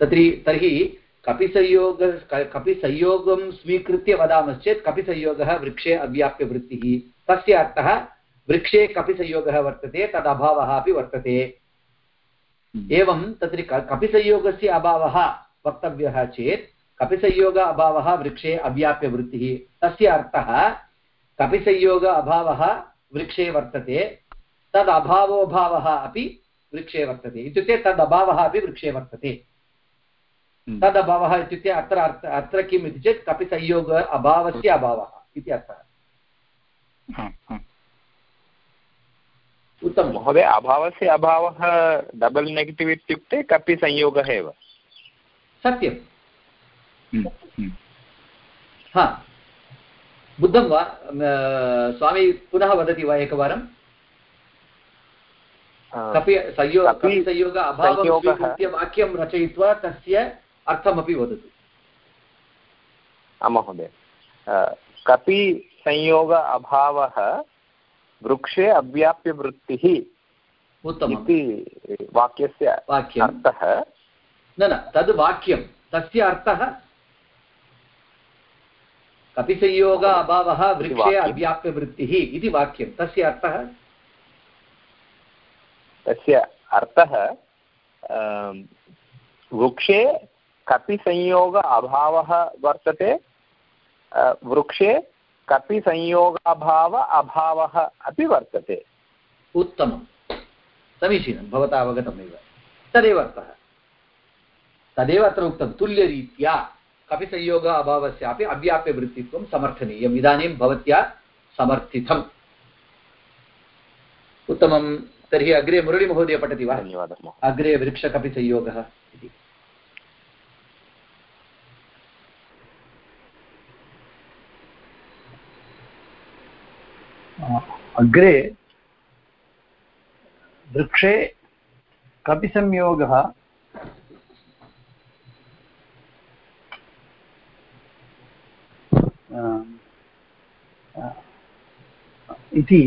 तर्हि तर्हि कपिसंयोग कपिसंयोगं स्वीकृत्य वदामश्चेत् कपिसंयोगः वृक्षे अव्याप्यवृत्तिः। तस्य अर्थः वृक्षे कपिसंयोगः वर्तते तदभावः अपि वर्तते। एवं तत्र कपिसंयोगस्य अभावः वक्तव्यः चेत् कपिसंयोग अभावः वृक्षे अव्याप्यवृत्तिः। तस्य अर्थः कपिसंयोग अभावः वृक्षे वर्तते तद् अभावोभावः अपि वृक्षे वर्तते। इत्युक्ते तद् अभावः अपि वृक्षे वर्तते।
हम्म।
तद् अभावः इत्युक्ते अत्र अर्थ अत्र किम् इति चेत् कपिसंयोग अभावस्य अभावः इति अर्थः। उत्तमं
महोदय अभावस्य अभावः डबल् नेगेटिव् इत्युक्ते कपि संयोगः एव।
सत्यं
हम्म, हम्म।
हा। बुद्धं वा स्वामी पुनः वदति वा एकवारं? कपि संयो
कपि
कपिसंयोग अभावं स्वीकृत्य वाक्यं रचयित्वा तस्य अर्थमपि वदतु।
आं महोदय। कपि संयोग अभावः वृक्षे अव्याप्यवृत्तिः इति वाक्यस्य अर्थः।
न न तद् वाक्यं तस्य अर्थः कपिसंयोग अभावः वृक्षे। अव्याप्यवृत्तिः इति वाक्यं। तस्य अर्थः?
तस्य अर्थः वृक्षे कपिसंयोग अभावः वर्तते वृक्षे कपिसंयोगाभाव अभावः अपि वर्तते।
उत्तमं। समीचीनं भवता अवगतमेव। तदेव अर्थः। तदेव अत्र उक्तं तुल्यरीत्या। कपिसंयोग अभावस्यापि अव्याप्यवृत्तित्वं समर्थनीयम्। इदानीं भवत्या समर्थितम्। उत्तमं। तर्हि अग्रे मुरळीमहोदय पठति वा?
धन्यवादः
अग्रे वृक्षकपिसंयोगः इति।
अग्रे वृक्षे कपिसंयोगः इति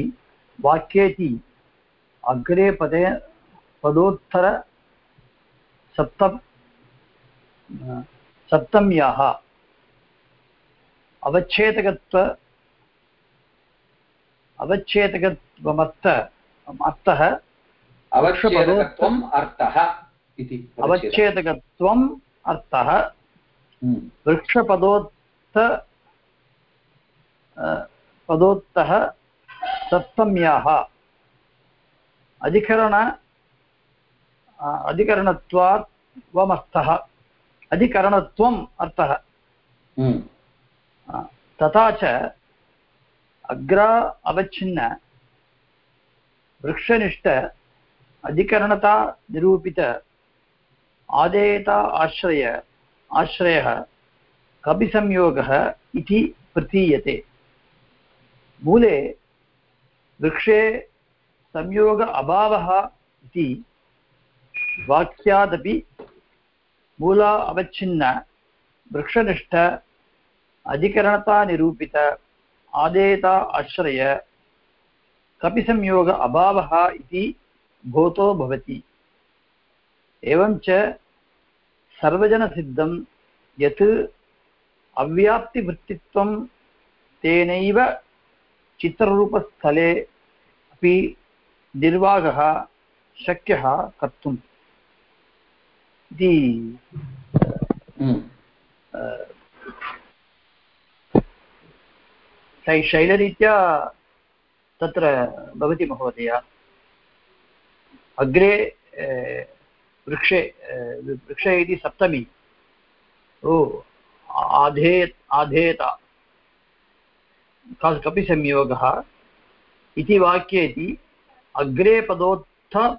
वाक्येति अग्रे पदे पदोत्तर सप्तम सप्तम्याः अवच्छेदकत्व अवच्छेदकत्वमर्थ अर्थः
अवच्छेदकत्वम् अर्थः इति
अवच्छेदकत्वम् अर्थः
हम्म।
वृक्षपदोत्थ अ, पदोत्तः सप्तम्याः। अधिकरण अधिकरणत्वात् त्वमर्थः। अधिकरणत्वम् अर्थः।
हम्म।
तथा च अग्रा अवच्छिन्न वृक्षनिष्ठ अधिकरणता निरूपित आदेयता आश्रय आश्रयः कपिसंयोगः इति प्रतीयते। मूले वृक्षे संयोग अभावः इति वाक्यादपि मूला अवच्छिन्न, वृक्षनिष्ठ अधिकरणतानिरूपित आदेयता आश्रय, कपिसंयोग अभावः इति भूतो भवति। एवं च सर्वजनसिद्धं यत् अव्याप्तिवृत्तित्वं तेनैव चित्ररूपस्थले अपि निर्वाहः शक्यः कर्तुम्। इति
हम्म।
शै शैलरीत्या तत्र भवति महोदय। अग्रे वृक्षे वृक्षे इति सप्तमी। ओ आधे आधेता क- कपिसंयोगः इति वाक्येति अग्रे पदोत्थ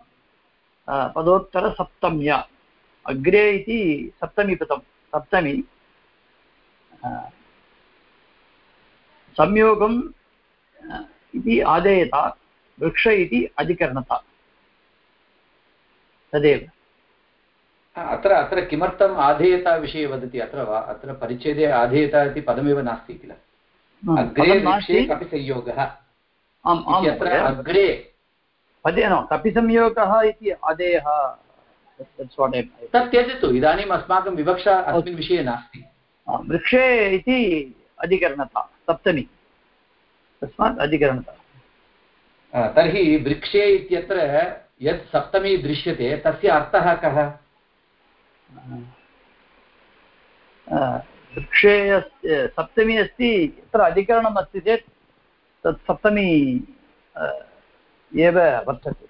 पदोत्तरसप्तम्या। अग्रे इति सप्तमीपदं सप्तमी। संयोगम् इति आदेयता, वृक्ष इति अधिकरणता। तदेव।
अत्र अत्र किमर्थम् आधेयताविषये वदति? अत्र वा, अत्र परिच्छेदे आधेयता इति पदमेव नास्ति किल? अग्रे कपिसंयोगः
आम् आम्
अग्रे।
पदे न कपिसंयोगः इति I-
तत् त्यजतु इदानीम् अस्माकं विवक्षा अस्मिन् विषये नास्ति।
वृक्षे इति अधिकरणता सप्तमी। तस्मात् अधिकरणता।
तर्हि वृक्षे इत्यत्र यत् सप्तमी दृश्यते तस्य अर्थः कः?
वृक्षे सप्तमी अस्ति यत्र अधिकरणम् अस्ति चेत् तत् सप्तमी एव वर्तते।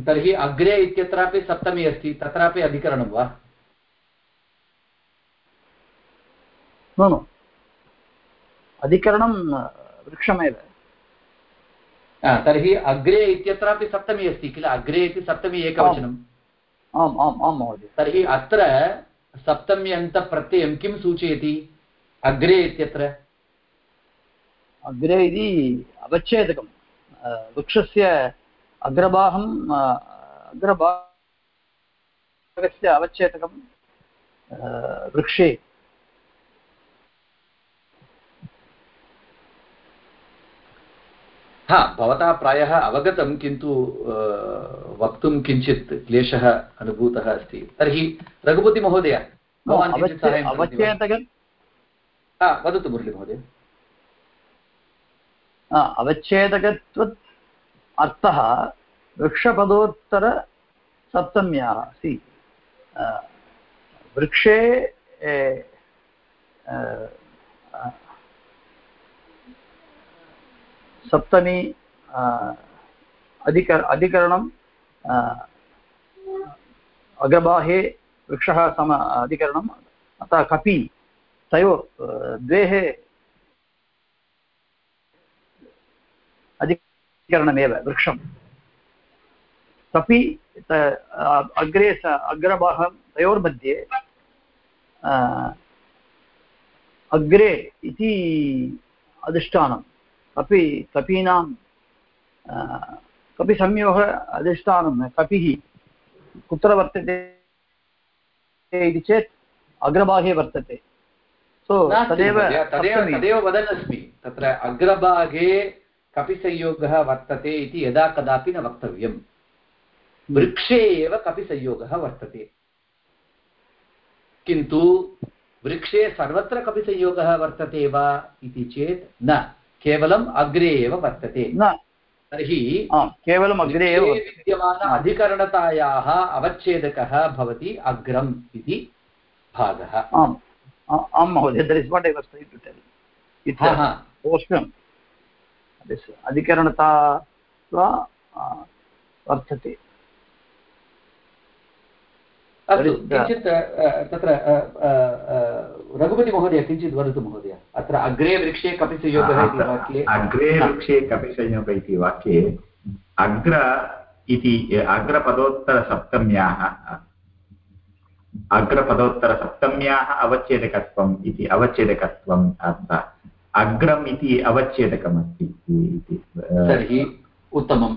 तर्हि अग्रे इत्यत्रापि सप्तमी अस्ति तत्रापि अधिकरणं वा?
No no. अधिकरणं वृक्षमेव।
तर्हि अग्रे इत्यत्रापि सप्तमी अस्ति किल? अग्रे इति सप्तमी एकवचनम्
आम् आम् आं महोदय।
तर्हि अत्र सप्तम्यन्तप्रत्ययं किं सूचयति? अग्रे इत्यत्र?
अग्रे इति अवच्छेदकं वृक्षस्य अग्रभागम् अग्रभागस्य अवच्छेदकं वृक्षे।
हा भवता प्रायः अवगतं किन्तु वक्तुं किञ्चित् क्लेशः अनुभूतः अस्ति। तर्हि रघुपतिमहोदय भवान् हा वदतु मुरळीमहोदय
आ, अवच्छेदकत्वत् अर्थः वृक्षपदोत्तरसप्तम्याः सि वृक्षे ए, आ, आ, सप्तमी अधिक अधिकरणं अग्रबाहे वृक्षः सम, अधिकरणम्, अतः कपि तयोः द्वेः अधिकरणमेव वृक्षं कपि अग्रे स अग्रभागं तयोर्मध्ये अग्रे इति अधिष्ठानं कपि कपीनां कपिसंयोगः अधिष्ठानं कपिः कुत्र वर्तते इति चेत् अग्रभागे वर्तते। सो तदेव
तदेव। तदेव वदन् अस्मि तत्र अग्रभागे कपिसंयोगः वर्तते इति यदा कदापि न वक्तव्यम् वृक्षे एव कपिसंयोगः वर्तते। किन्तु वृक्षे सर्वत्र कपिसंयोगः वर्तते वा इति चेत् न। केवलम् अग्रे एव वर्तते।
न।
तर्हि
केवलम् अग्रे एव
विद्यमान अधिकरणतायाः अवच्छेदकः भवति अग्रम् इति भागः।
आम्। आं महोदय that is what I was trying to tell it's. अधिकरणता वर्तते।
अस्तु किञ्चित् तत्र रघुपतिमहोदय किञ्चित् वदतु महोदय। अत्र अग्रे वृक्षे कपिसंयोगः इति वाक्ये?
अग्रे वृक्षे कपिसंयोग इति वाक्ये अग्र इति अग्रपदोत्तरसप्तम्याः अग्रपदोत्तरसप्तम्याः अवच्छेदकत्वम् इति अवच्छेदकत्वम् अर्थः। अग्रम् इति अवच्छेदकमस्ति इति
तर्हि उत्तमम्।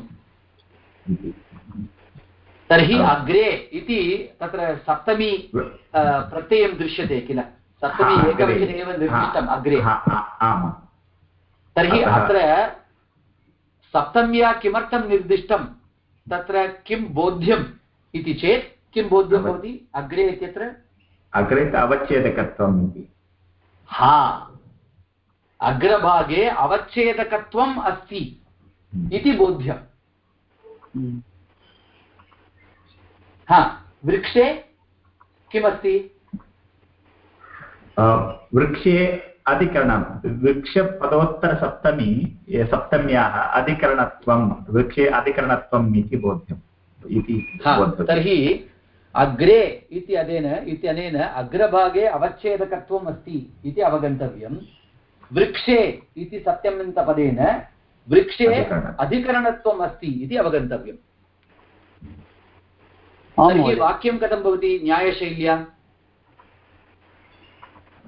तर्हि। अग्रे इति तत्र सप्तमी प्रत्ययं दृश्यते किल? सप्तमी
अग्रे।
एकवचने एव निर्दिष्टम् अग्रे. तर्हि अत्र सप्तम्या किमर्थं निर्दिष्टं तत्र किं बोध्यम् इति चेत् किं बोध्यं भवति? अग्रे इत्यत्र?
अग्रे तु अवच्छेदकत्वम् इति।
हा। अग्रभागे अवच्छेदकत्वम् अस्ति इति बोध्यम्।
हम्म।
हा वृक्षे किमस्ति?
वृक्षे अधिकरणं वृक्षपदोत्तरसप्तमी सप्तम्याः अधिकरणत्वं वृक्षे अधिकरणत्वम् इति बोध्यम् इति
तर्हि अग्रे इत्यनेन इत्यनेन अग्रभागे अवच्छेदकत्वम् अस्ति इति अवगन्तव्यं वृक्षे इति सप्तम्यन्तपदेन वृक्षे
अधिकरण-
अधिकरणत्वम् अस्ति इति अवगन्तव्यम्। तर्हि वाक्यं कथं भवति? न्यायशैल्या?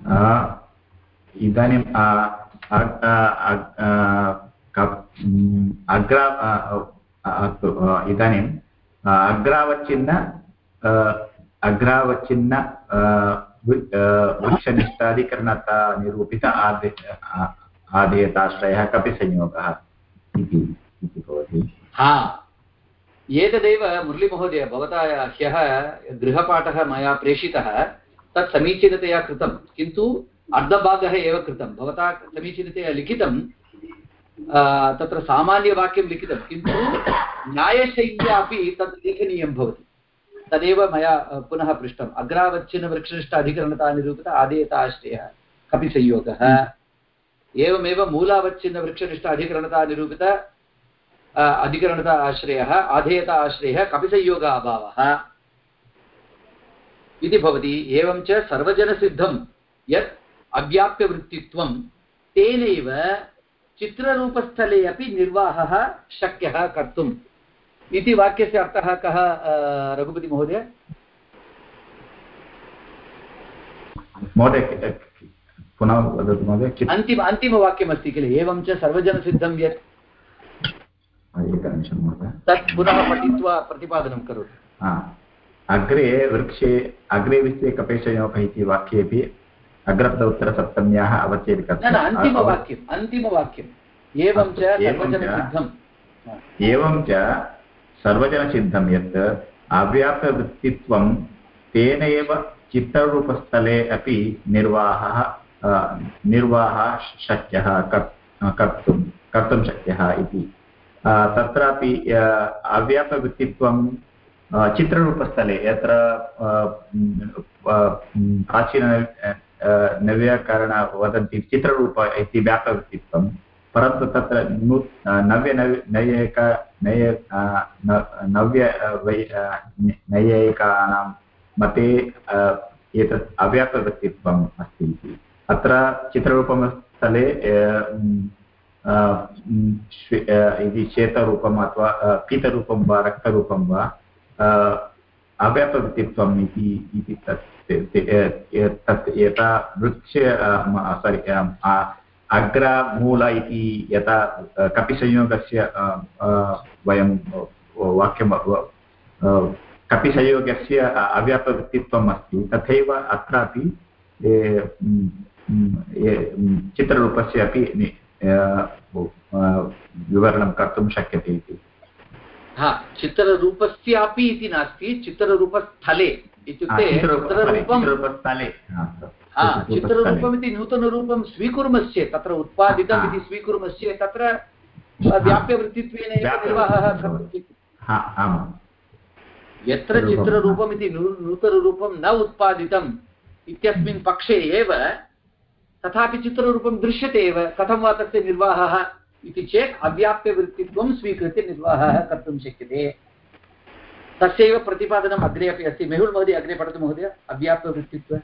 अ, इदानीं अ, अ, अ, अ, कप्- म्, अग्र अस्तु इदानीम् अग्रावच्छिन्न अग्रावच्छिन्न वृक्षनिष्ठाधिकरणता निरूपित आदे आदेयताश्रयः कपिसंयोगः इति इति भवति।
हा। एतदेव मुरलीमहोदय भवता ह्यः गृहपाठः मया प्रेषितः, तत् समीचीनतया कृतं, किन्तु अर्धभागः एव कृतं। भवता समीचीनतया लिखितं तत्र सामान्यवाक्यं लिखितं, किन्तु न्यायशैल्या अपि तत् लेखनीयं भवति। तदेव मया पुनः पृष्टम्। अग्रावच्छिन्नवृक्षनिष्ठ अधिकरणतानिरूपित आदेयताश्रयः कपिसंयोगः, एवमेव मूलावच्छिन्नवृक्षनिष्ठ अधिकरणतानिरूपित अधिकरणता आश्रयः आधेयता आश्रयः कपिसंयोग अभावः इति भवति। एवं च सर्वजनसिद्धं यत् अव्याप्यवृत्तित्वं तेनैव चित्ररूपस्थले अपि निर्वाहः शक्यः कर्तुम्। इति वाक्यस्य अर्थः कः रघुपतिमहोदय
महोदय? पुनः वदतु महोदय।
अन्तिम अन्तिमवाक्यमस्ति किल? एवं च सर्वजनसिद्धं यत्
एकनिमिषं महोदय
तत् पुनः पठित्वा प्रतिपादनं करोतु।
अग्रे वृक्षे अग्रे विश्वे कपेशयोगः इति वाक्येपि अग्रप्तोत्तरसप्तम्याः अवच्छेदिकः
न अन्तिमवाक्यम् अन्तिमवाक्यम्। एवं च
एवं च सर्वजनसिद्धं यत् अव्याप्तवृत्तित्वं तेन एव चित्तरूपस्थले अपि निर्वाहः निर्वाहः शक्यः कर्तुं कर्तुं शक्यः इति। तत्रापि अव्यापवृत्तित्वं चित्ररूपस्थले, यत्र प्राचीन नव्यकरण वदन्ति चित्ररूप इति व्यापवृत्तित्वं, परन्तु तत्र नू नव्य नैयिक, नय नव्य वै नैयायिकानां मते एतत् अव्यापव्यक्तित्वम् अस्ति इति। अत्र चित्ररूपस्थले इति श्वेतरूपम् अथवा पीतरूपं वा, रक्तरूपं वा अव्यापव्यक्तित्वम् इति तत् तत् यथा वृक्ष सारि अग्रमूल इति यथा कपिसंयोगस्य वयं वाक्यं कपिसंयोगस्य अव्यापवृत्तित्वम् अस्ति, तथैव अत्रापि चित्ररूपस्य अपि विवरणं कर्तुं शक्यते इति।
हा चित्ररूपस्यापि इति नास्ति चित्ररूपस्थले इत्युक्ते चित्ररूपस्थले। चित्ररूपमिति नूतनरूपं स्वीकुर्मश्चेत् तत्र उत्पादितम् इति स्वीकुर्मश्चेत् तत्र व्याप्यवृत्तित्वेन निर्वाहः यत्र चित्ररूपमिति नूतनरूपं न उत्पादितम् इत्यस्मिन् पक्षे एव तथापि चित्ररूपं दृश्यते एव कथं वा तस्य निर्वाहः? इति चेत् अव्याप्यवृत्तित्वं स्वीकृत्य निर्वाहः कर्तुं शक्यते। तस्यैव प्रतिपादनम् अग्रे अपि अस्ति। मेहुल् महोदय अग्रे पठतु महोदय। अव्याप्यवृत्तित्व।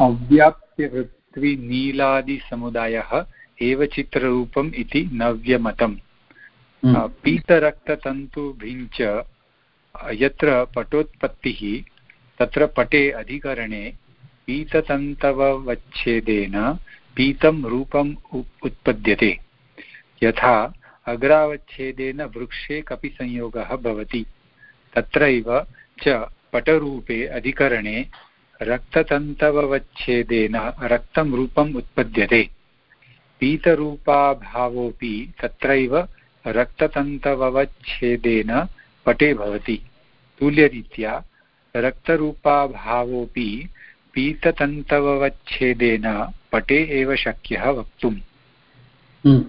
अव्याप्यवृत्विनीलादिसमुदायः एव चित्ररूपम् इति नव्यमतम्। हम्म। पीतरक्ततन्तुभिञ्च यत्र पटोत्पत्तिः तत्र पटे अधिकरणे पीततन्तवच्छेदेन पीतं रूपम् उत्पद्यते। यथा अग्रावच्छेदेन वृक्षे कपिसंयोगः भवति। तत्रैव च पटरूपे अधिकरणे रक्ततन्तवच्छेदेन रक्तं रूपम् उत्पद्यते। पीतरूपाभावोऽपि तत्रैव रक्ततन्तवच्छेदेन पटे भवति। तुल्यरीत्या रक्तरूपाभावोऽपि पीततन्तवच्छेदेन पटे एव शक्यः वक्तुम्।
हम्म।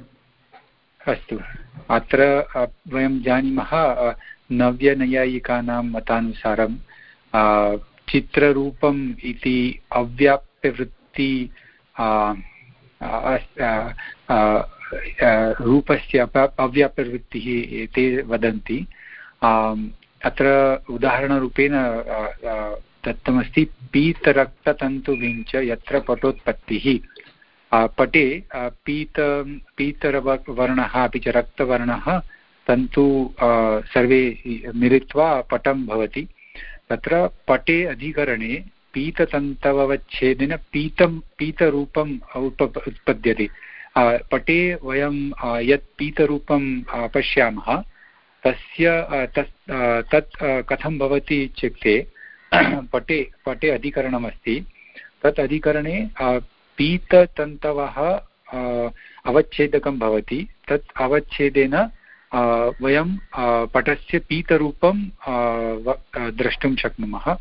अस्तु। अत्र वयं जानीमः नव्यनैयायिकानां मतानुसारं चित्ररूपम् इति अव्याप्यवृत्ति रूपस्य अव्याप्यवृत्तिः ते वदन्ति। अत्र उदाहरणरूपेण दत्तमस्ति पीतरक्ततन्तुविञ्च यत्र पटोत्पत्तिः। पटे पीत पीतवर्णः अपि च रक्तवर्णः तन्तु सर्वे मिलित्वा पटं भवति। तत्र पटे अधिकरणे पीततन्तवच्छेदेन पीतं, पीतरूपम् उप उत्पद्यते। पटे वयं यत् पीतरूपं पश्यामः तस्य तस् तत् कथं भवति इत्युक्ते, पटे पटे अधिकरणमस्ति। तत् अधिकरणे पीततन्तवः अवच्छेदकं भवति। तत् अवच्छेदेन वयं पटस्य पीतरूपं द्रष्टुं शक्नुमः।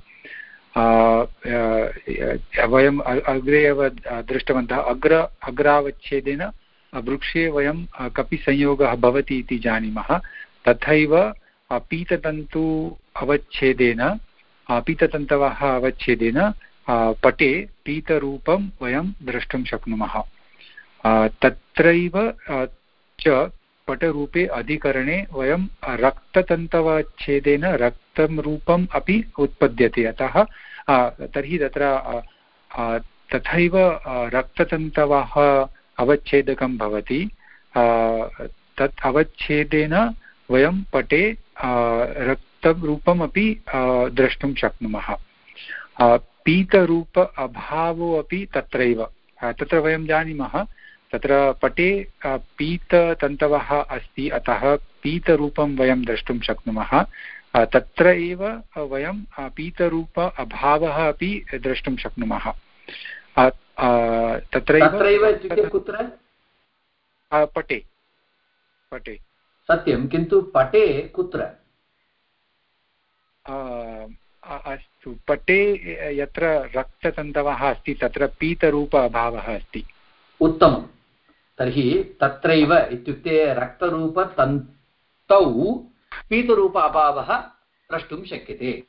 वयम् अग्रे एव दृष्टवन्तः, अग्र, अग्रावच्छेदेन वृक्षे वयं कपिसंयोगः भवति इति जानीमः। तथैव पीततन्तु अवच्छेदेन पीततन्तवः अवच्छेदेन पटे पीतरूपं वयं द्रष्टुं शक्नुमः। तत्रैव च पटरूपे अधिकरणे वयं रक्ततन्तवच्छेदेन रक्तं रूपम् अपि उत्पद्यते। अतः तर्हि तत्र तथैव रक्ततन्तवः अवच्छेदकं भवति। तत् अवच्छेदेन वयं पटे रक्तरूपमपि द्रष्टुं शक्नुमः। पीतरूप अभावो अपि तत्रैव। तत्र वयं जानीमः तत्र पटे पीततन्तवः अस्ति अतः पीतरूपं वयं द्रष्टुं शक्नुमः। तत्र एव वयं पीतरूप अभावः अपि द्रष्टुं शक्नुमः।
तत्रैव
पटे। पटे।
सत्यं किन्तु पटे कुत्र?
अस्तु। पटे यत्र रक्ततन्तवः अस्ति तत्र पीतरूप अभावः अस्ति।
उत्तमं। तर्हि तत्रैव इत्युक्ते रक्तरूपतन्तौ पीतरूप अभावः द्रष्टुं शक्यते।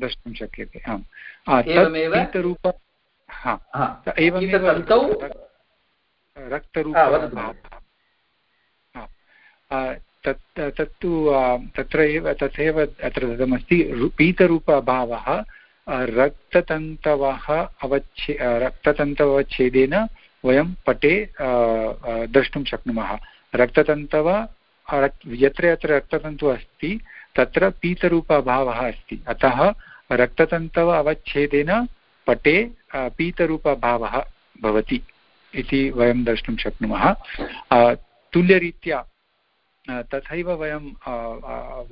द्रष्टुं शक्यते आम्।
एवमेव
पीतरूप रक्तरूप तत्, तत्तु तत्र एव तथैव अत्र दत्तमस्ति पीतरूप अभावः रक्ततन्तवः अवच्छे रक्ततन्तवच्छेदेन वयं पटे द्रष्टुं शक्नुमः। रक्ततन्तव यत्र यत्र रक्ततन्तुः अस्ति, तत्र पीतरूप अभावः अस्ति। अतः रक्ततन्तव अवच्छेदेन पटे पीतरूपभावः भवति इति वयं द्रष्टुं शक्नुमः। तुल्यरीत्या तथैव वयं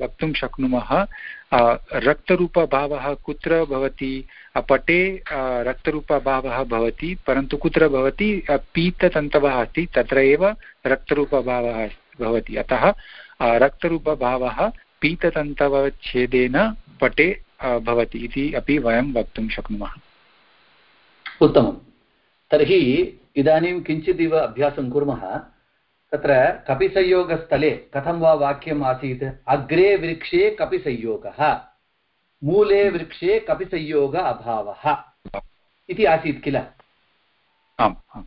वक्तुं शक्नुमः रक्तरूपभावः कुत्र भवति? पटे रक्तरूपभावः भवति, परन्तु कुत्र भवति? पीततन्तवः अस्ति, तत्र एव रक्तरूपभावः भवति। अतः रक्तरूपभावः पीततन्तवच्छेदेन पटे भवति इति अपि वयं वक्तुं शक्नुमः।
उत्तमं। तर्हि, इदानीं किञ्चिदिव अभ्यासं कुर्मः। तत्र कपिसंयोगस्थले कथं वा वाक्यम् आसीत्? अग्रे वृक्षे कपिसंयोगः मूले वृक्षे कपिसंयोग अभावः इति आसीत् किल?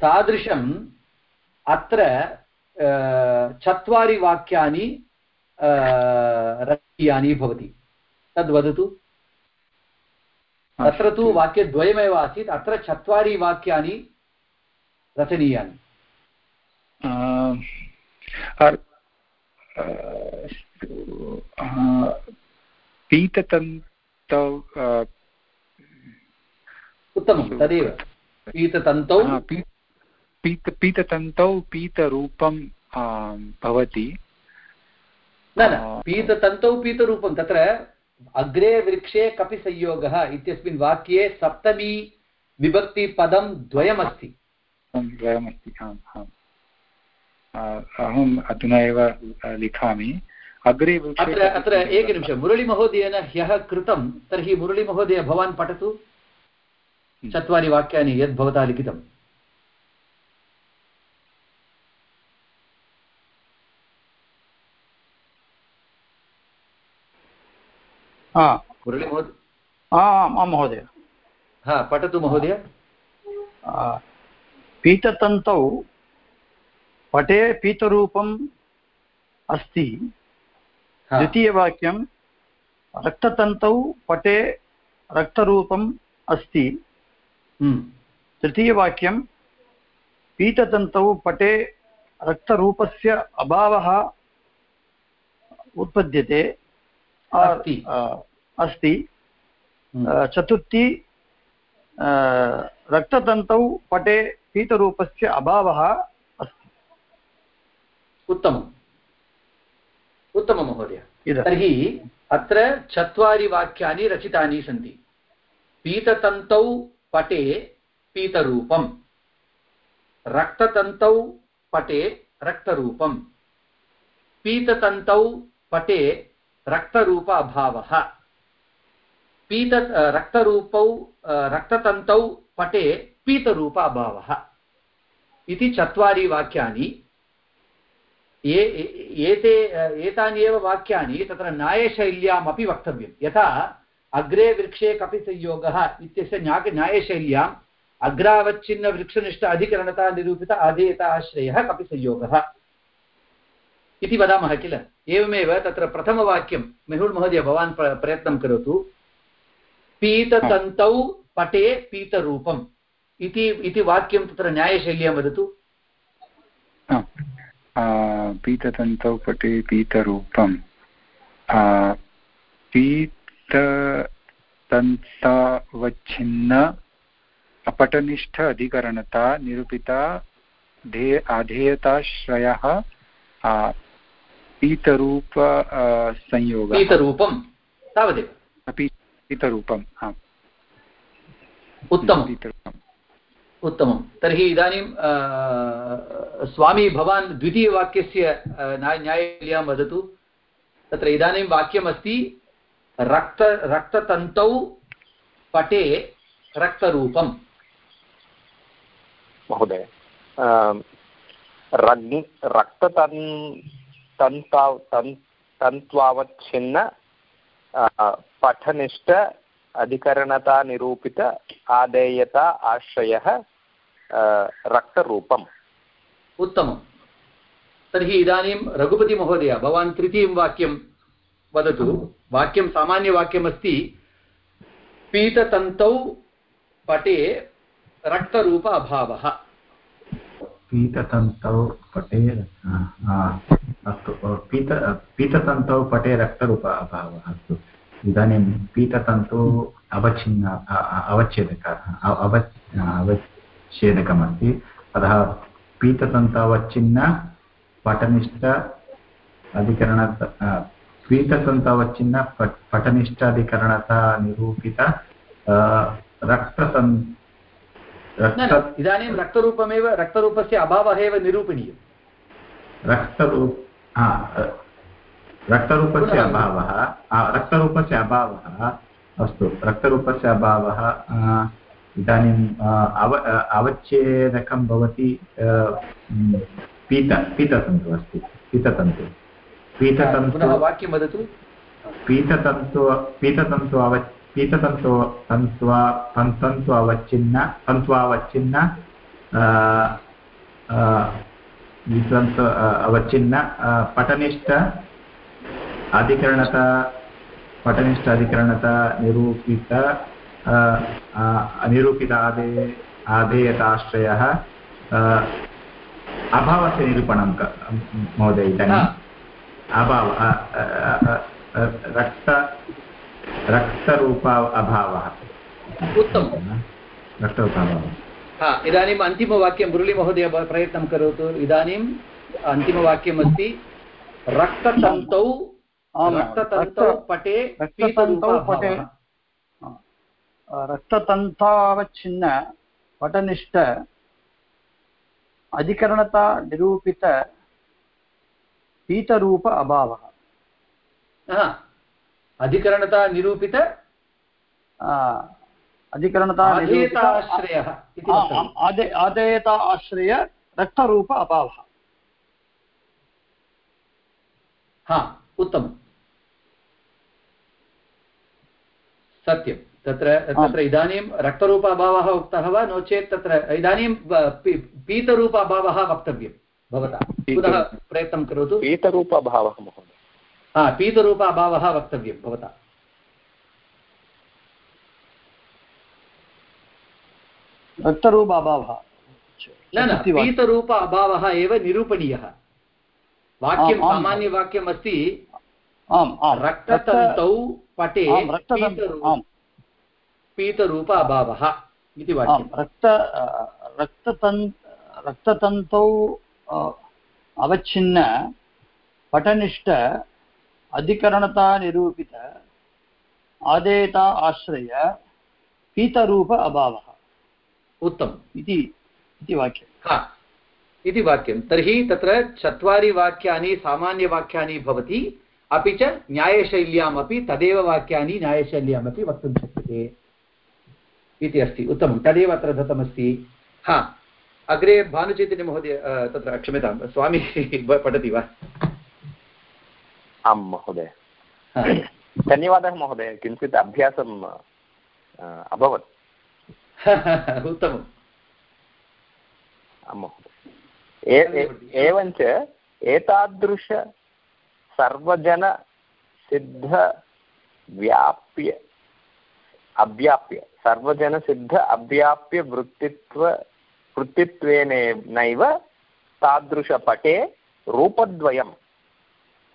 तादृशम् अत्र चत्वारि वाक्यानि रचनीयानि भवति। तद्वदतु तत्र तु वाक्यद्वयमेव आसीत्। अत्र चत्वारि वाक्यानि रचनीयानि।
पीततन्तौ
उत्तमं तदेव। पीततन्तौ
पीत पीततन्तौ पीतरूपं भवति।
न न पीततन्तौ पीतरूपं तत्र अग्रे वृक्षे कपिसंयोगः इत्यस्मिन् वाक्ये सप्तमी विभक्तिपदं द्वयमस्ति।
द्वयमस्ति आम् आम्। अहम् अधुना एव लिखामि। अग्रे
अत्र अत्र एकनिमिषं मुरळीमहोदयेन ह्यः कृतं तर्हि मुरळीमहोदय भवान् पठतु। चत्वारि वाक्यानि यद् भवता लिखितम्
महोदय।
हा पठतु महोदय।
पीततन्तौ पटे पीतरूपम् अस्ति। द्वितीयवाक्यं रक्ततन्तौ पटे रक्तरूपम् अस्ति।
हम्म।
तृतीयवाक्यं पीततन्तौ पटे रक्तरूपस्य अभावः उत्पद्यते।
अस्ति।
अस्ति।
हम्म।
चतुर्थी रक्ततन्तौ पटे पीतरूपस्य अभावः
उत्तमम्। उत्तमं महोदय। तर्हि अत्र चत्वारि वाक्यानि रचितानि सन्ति। पीततन्तौ पटे पीतरूपं रक्ततन्तौ पटे रक्तरूपं पीततन्तौ पटे रक्तरूप अभावः पीत रक्तरूपौ रक्ततन्तौ पटे पीतरूप अभावः इति चत्वारि वाक्यानि एते, एतानि एव वाक्यानि, तत्र न्यायशैल्यामपि वक्तव्यं। यथा, अग्रे वृक्षे कपिसंयोगः इत्यस्य न्याय न्यायशैल्याम् अग्रावच्छिन्नवृक्षनिष्ठ अधिकरणता निरूपित अधेयत आश्रयः कपिसंयोगः। इति वदामः किल? एवमेव तत्र प्रथमवाक्यं, मेहुल् महोदय, भवान् प्रयत्नं करोतु। पीततन्तौ पटे पीतरूपम्। इति वाक्यं तत्र न्यायशैल्यां वदतु।
पीततन्तौ पटे पीतरूपं पीततन्तावच्छिन्न अपटनिष्ठ अधिकरणता निरूपिता धे अधेयताश्रयः पीतरूप संयोगः।
पीतरूपं तावदेव।
पीतरूपम् आम्
उत्तमम्। उत्तमं। तर्हि इदानीं स्वामी भवान् द्वितीयवाक्यस्य न्यायालयां वदतु। तत्र इदानीं वाक्यमस्ति, रक्त, रक्ततन्तौ पटे रक्तरूपम्।
महोदय रग्नि, रक्ततन्, तन्ताव, तन्, तन्त्वावच्छिन्न पठनिष्ठ अधिकरणता निरूपित आदेयता आश्रयः रक्तरूपम्।
उत्तमं तर्हि इदानीं रघुपतिमहोदय भवान् तृतीयं वाक्यं वदतु। वाक्यं सामान्यवाक्यमस्ति पीततन्तौ पटे रक्तरूप अभावः।
पीततन्तौ पटे अस्तु पीत पीततन्तौ पटे रक्तरूप अभावः। अस्तु। इदानीं पीततन्तु अवच्छिन्न अवच्छेदकः अव अवच्छेदकमस्ति। अतः पीततन्तु अवच्छिन्न पटनिष्ठ अधिकरण पीततन्तु अवच्छिन्न पटनिष्ठ अधिकरणता निरूपित रक्ततन्
इदानीं रक्तरूपमेव रक्तरूपस्य अभावः एव निरूपणीयं
रक्तरूप रक्तरूपस्य अभावः रक्तरूपस्य अभावः अस्तु रक्तरूपस्य अभावः इदानीम् अव अवच्छेदकं भवति पीत पीततन्तु अस्ति पीततन्तु। पीततन्तु
वाक्यं वदतु।
पीततन्तु पीततन्तु अव पीततन्तु तन्त्वा तन्तु अवच्छिन्न तन्त्वावच्छिन्न तन्तु अवच्छिन्न पटनिष्ठ अधिकरणता पटनिष्ठ अधिकरणता निरूपित निरूपित आदे आधेयताश्रयः अभावस्य निरूपणं महोदय इदानीम् अभाव रक्त रक्तरूप अभावः।
उत्तमं
रक्तरूप अभावः।
इदानीम् अन्तिमवाक्यं मुरळीमहोदय प्रयत्नं करोतु। इदानीम् अन्तिमवाक्यमस्ति रक्ततन्तौ रक्ततन्तौ पटे
रक्ततन्तौ पटे। रक्ततन्तावच्छिन्न पटनिष्ठ अधिकरणता निरूपित पीतरूप अभावः।
अधिकरणता निरूपित?
अधिकरणता
आश्रयः
आदेयता आश्रय रक्तरूप अभावः।
हा उत्तमं सत्यं। तत्र तत्र इदानीं रक्तरूप अभावः उक्तः वा? नो चेत् तत्र इदानीं पीतरूप अभावः वक्तव्यं भवता। पुनः प्रयत्नं करोतु।
पीतरूप अभावः महोदय।
हा पीतरूप अभावः वक्तव्यं भवता।
रक्तरूप अभावः
न न पीतरूप अभावः एव निरूपणीयः। वाक्यं सामान्यवाक्यम् अस्ति रक्ततन्तौ पटे पीतरूप अभावः इति वाक्यं
रक्त रक्ततन् रक्ततन्तौ अवच्छिन्न पटनिष्ठ अधिकरणता निरूपित आदेयता आश्रय पीतरूप अभावः।
उत्तमम्
इति इति वाक्यं
हा। इति वाक्यं तर्हि तत्र चत्वारि वाक्यानि सामान्यवाक्यानि भवति। अपि च न्यायशैल्यामपि तदेव वाक्यानि न्यायशैल्यामपि वक्तुं शक्यते इति अस्ति उत्तमं। तदेव अत्र दत्तमस्ति हा अग्रे भानुचैतन्यमहोदय तत्र क्षम्यतां स्वामी पठति वा?
आं महोदय। धन्यवादः महोदय किञ्चित् अभ्यासम् अभवत्।
उत्तमम्।
आं महोदय। एवञ्च एतादृश सर्वजनसिद्धव्याप्य अव्याप्य सर्वजनसिद्ध अव्याप्य वृत्तित्व वृत्तित्वेनैव तादृशपटे रूपद्वयं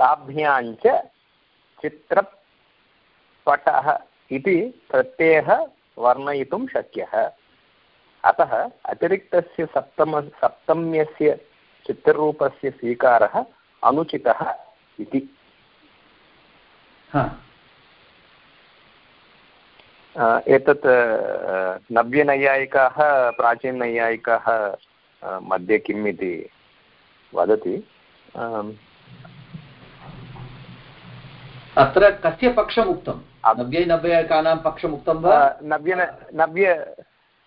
ताभ्याञ्च चित्रपटः इति प्रत्ययः वर्णयितुं शक्यः अतः अतिरिक्तस्य सप्तम सप्तम्यस्य चित्ररूपस्य स्वीकारः अनुचितः इति। एतत् नव्यनैयायिकाः प्राचीननैयायिकाः मध्ये किम् इति वदति?
अत्र कस्य पक्षम् उक्तं? नव्यै पक्षम् उक्तं वा?
नव्य नव्य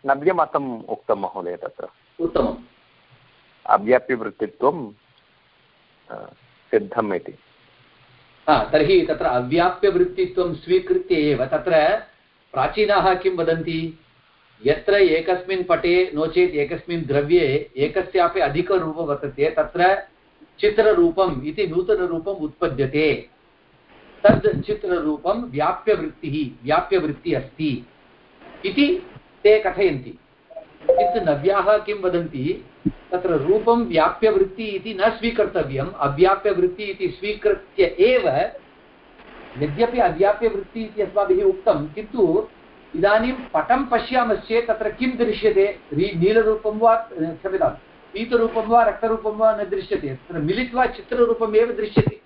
नव्यमतम् उक्तं महोदय तत्र।
उत्तमम्।
अव्याप्यवृत्तित्वं सिद्धम् इति
तर्हि तत्र अव्याप्यवृत्तित्वं स्वीकृत्य एव। तत्र प्राचीनाः किं वदन्ति? यत्र एकस्मिन् पटे नो चेत् एकस्मिन् द्रव्ये एकस्यापि अधिकरूपं वर्तते, तत्र चित्ररूपम् इति नूतनरूपम् उत्पद्यते। तद् चित्ररूपं व्याप्यवृत्तिः व्याप्यवृत्तिः अस्ति इति ते कथयन्ति। किन्तु नव्याः किं वदन्ति? तत्र रूपं व्याप्यवृत्ति इति न स्वीकर्तव्यम्, अव्याप्यवृत्ति इति स्वीकृत्य एव यद्यपि अव्याप्यवृत्ति इति अस्माभिः उक्तं, किन्तु इदानीं पटं पश्यामश्चेत् तत्र किं दृश्यते? नीलरूपं वा क्षम्यतां, पीतरूपं वा, रक्तरूपं वा न दृश्यते, तत्र मिलित्वा चित्ररूपमेव दृश्यते।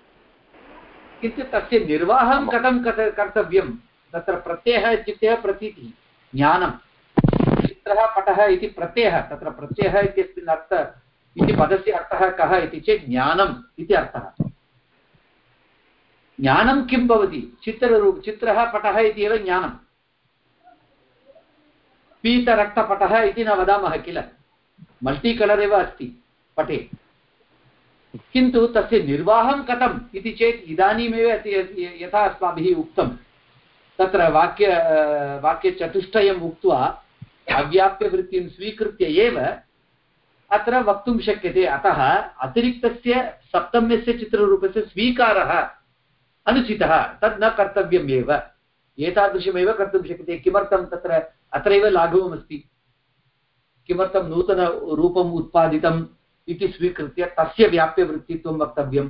किन्तु तस्य निर्वाहं कथं कर्तव्यं? तत्र प्रत्ययः इत्युक्ते प्रतीतिः ज्ञानं चित्रः पटः इति प्रत्ययः, तत्र प्रत्ययः इत्यस्मिन् अर्थ, इति पदस्य अर्थः कः इति चेत् ज्ञानम् इति अर्थः। ज्ञानं किं भवति? चित्ररूप, चित्रः पटः इति एव ज्ञानं पीतरक्तपटः इति न वदामः किल? मल्टी एव अस्ति पटे। किन्तु तस्य निर्वाहं कथम् इति चेत् इदानीमेव यथा अस्माभिः उक्तं। तत्र वाक्य, वाक्यचतुष्टयम् उक्त्वा अव्याप्यवृत्तिं स्वीकृत्य एव अत्र वक्तुं शक्यते। अतः अतिरिक्तस्य सप्तम्यस्य चित्ररूपस्य स्वीकारः अनुचितः, तद् न कर्तव्यम् एव। एतादृशमेव कर्तुं शक्यते। किमर्थं तत्र अत्रैव लाघवमस्ति? किमर्थं नूतनरूपम् उत्पादितम् इति स्वीकृत्य तस्य व्याप्यवृत्तित्वं वक्तव्यं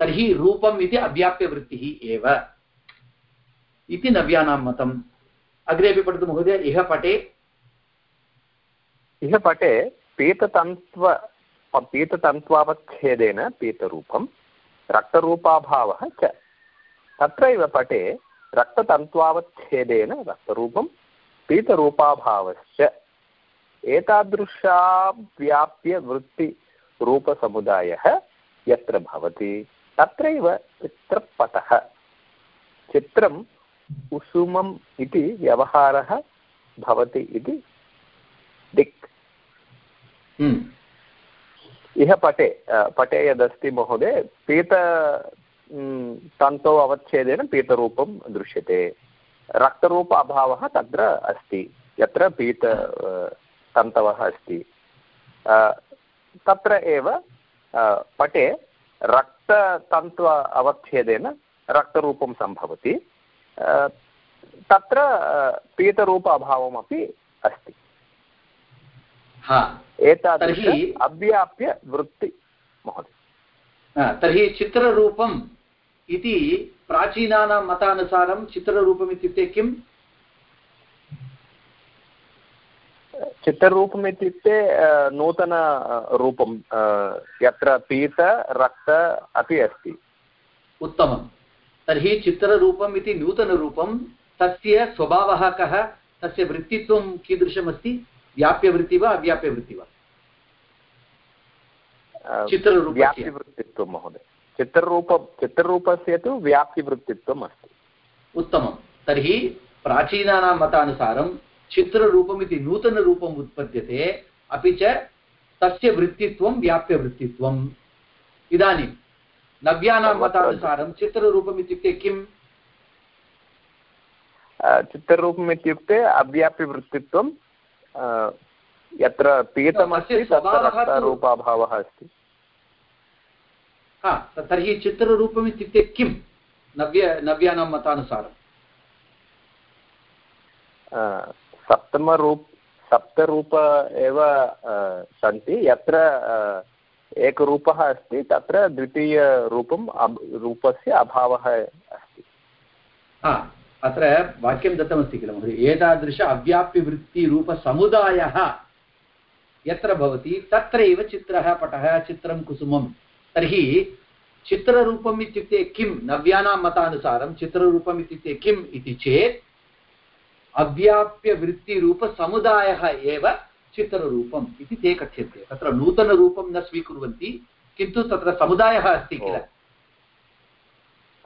तर्हि रूपम् इति अव्याप्यवृत्तिः एव। इति नव्यानां मतम्। अग्रे अपि पठतु महोदय। इह पटे
इह पटे पीततन्त्व, पीततन्त्वावच्छेदेन पीतरूपं, रक्तरूपाभावः च। तत्रैव पटे रक्ततन्त्वावच्छेदेन रक्तरूपं, पीतरूपाभावश्च। एतादृशाव्याप्य वृत्तिरूपसमुदायः यत्र भवति, तत्रैव चित्रपटः। चित्रम् कुसुमम् इति व्यवहारः भवति इति दिक्। इह पटे पटे यदस्ति महोदय, पीत तन्तौ अवच्छेदेन पीतरूपं दृश्यते। रक्तरूप अभावः तत्र अस्ति, यत्र पीत तन्तवः अस्ति। तत्र एव पटे रक्ततन्त्व अवच्छेदेन रक्तरूपं सम्भवति। तत्र पीतरूप अभावमपि अस्ति। एतादृश अव्याप्य वृत्ति महोदय।
तर्हि चित्ररूपम् इति प्राचीनानां मतानुसारं चित्ररूपम् इत्युक्ते किम्?
चित्ररूपम् इत्युक्ते नूतनरूपं यत्र पीत रक्त अपि अस्ति।
उत्तमं तर्हि चित्ररूपम् इति नूतनरूपं तस्य स्वभावः कः? तस्य वृत्तित्वं कीदृशमस्ति? व्याप्यवृत्ति वा अव्याप्यवृत्ति वा? चित्ररूपस्य।
व्याप्तिवृत्तित्वं महोदय। चित्ररूप चित्ररूपस्य तु व्याप्तिवृत्तित्वम् अस्ति।
उत्तमं। तर्हि प्राचीनानां मतानुसारं चित्ररूपमिति नूतनरूपम् उत्पद्यते अपि च तस्य वृत्तित्वं व्याप्यवृत्तित्वम्। इदानीं नव्यानां मतानुसारं चित्ररूपम् इत्युक्ते किम्?
चित्ररूपम् इत्युक्ते अव्याप्यवृत्तित्वं यत्र पीतमस्ति तत्र रूपाभावः अस्ति।
हा तर्हि चित्ररूपम् इत्युक्ते किं? नव्य नव्यानां मतानुसारं
सप्तमरूप सप्तरूप एव सन्ति। यत्र एकरूपः अस्ति तत्र द्वितीयरूपं रूपस्य अभावः अस्ति।
अत्र वाक्यं दत्तमस्ति किल महोदय, एतादृश अव्याप्यवृत्तिरूपसमुदायः यत्र भवति, तत्रैव चित्रः, पटः, चित्रं, कुसुमं। तर्हि चित्ररूपम् इत्युक्ते किं? नव्यानां मतानुसारं चित्ररूपम् इत्युक्ते किम् इति चेत् अव्याप्यवृत्तिरूपसमुदायः एव चित्ररूपम् इति ते कथ्यन्ते। तत्र नूतनरूपं न स्वीकुर्वन्ति, किन्तु तत्र समुदायः अस्ति किल?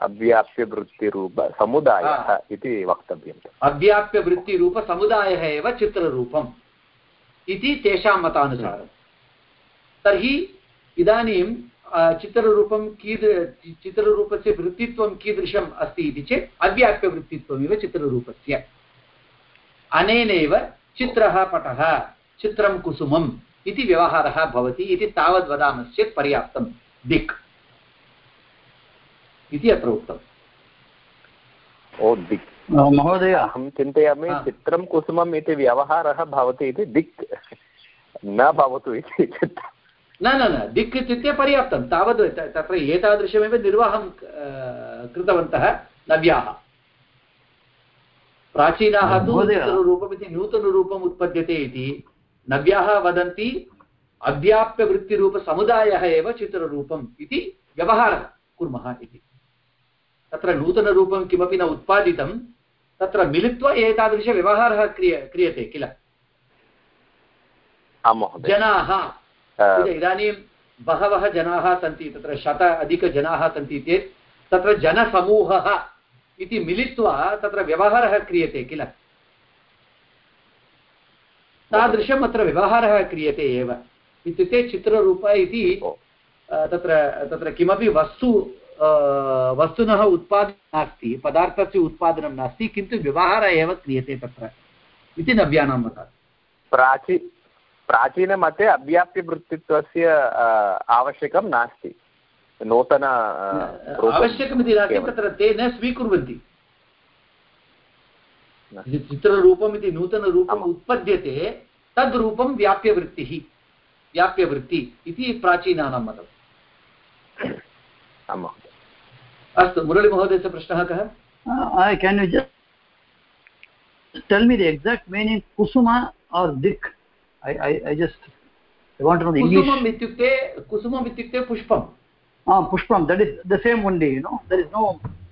अव्याप्यवृत्तिरूपसमुदायः इति वक्तव्यम्
अव्याप्यवृत्तिरूपसमुदायः एव चित्ररूपम् इति तेषां मतानुसारं। तर्हि इदानीं चित्ररूपं कीद चित्ररूपस्य वृत्तित्वं कीदृशम् अस्ति इति चेत् अव्याप्यवृत्तित्वमिव चित्ररूपस्य। अनेनैव चित्रः पटः चित्रं कुसुमम् इति व्यवहारः भवति इति तावद् वदामश्चेत् पर्याप्तं दिक्। इति अत्र उक्तम्।
ओ दिक्।
महोदय।
अहं चिन्तयामि चित्रं कुसुमम् इति व्यवहारः भवति इति दिक्। न भवतु इति
न न न दिक् इत्युक्ते पर्याप्तं। तावद् तत्र एतादृशमेव निर्वाहं कृतवन्तः नव्याः। प्राचीनाः तु चित्ररूपमिति नूतनरूपम् उत्पद्यते इति। नव्याः वदन्ति अव्याप्यवृत्तिरूपसमुदायः एव चित्ररूपम् इति व्यवहारः कुर्मः इति। तत्र नूतनरूपं किमपि न उत्पादितं तत्र मिलित्वा एतादृशव्यवहारः क्रिय क्रियते किल? जनाः। इदानीं बहवः जनाः सन्ति तत्र शत अधिकजनाः सन्ति चेत् तत्र जनसमूहः इति मिलित्वा तत्र व्यवहारः क्रियते किल? तादृशम् अत्र व्यवहारः क्रियते एव। इत्युक्ते चित्ररूप इति तत्र तत्र किमपि वस्तु वस्तुनः उत्पादनं नास्ति पदार्थस्य उत्पादनं नास्ति किन्तु व्यवहारः एव क्रियते तत्र इति नव्यानां मतात्।
प्राची प्राचीनमते अव्याप्यवृत्तित्वस्य आवश्यकं नास्ति। नूतन
आवश्यकमिति नास्ति तत्र ते न स्वीकुर्वन्ति। चित्ररूपम् इति नूतनरूपम् उत्पद्यते तद् रूपं व्याप्यवृत्तिः व्याप्यवृत्ति इति प्राचीनानां मतम् अस्तु मुरळिमहोदयस्य प्रश्नः कः?
Can you tell me the exact meaning कुसुम आर् दिक् ऐ ऐ ऐ
जस्ट् कुसुमम् इत्युक्ते कुसुमम् इत्युक्ते
पुष्पम् आं पुष्पं that is the same only you know there is no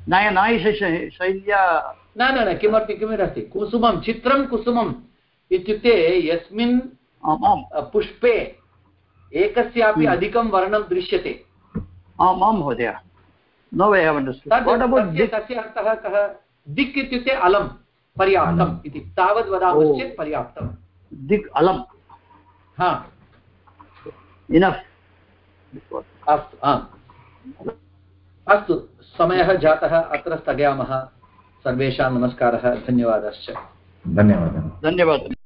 नय नायशैल्या
न न न किमर्थं किमपि नास्ति कुसुमं चित्रं कुसुमम् इत्युक्ते यस्मिन् पुष्पे एकस्यापि अधिकं वर्णं दृश्यते
आम् आं महोदय नो वै
तस्य अर्थः कः? दिक् इत्युक्ते अलं पर्याप्तम् इति। तावद् वदामश्चेत् पर्याप्तं
दिक् अलम्.
हा।
इनफ्
अस्तु आम् अस्तु समयः जातः। अत्र स्थगयामः। सर्वेषां नमस्कारः धन्यवादश्च।
धन्यवादः।
धन्यवादः।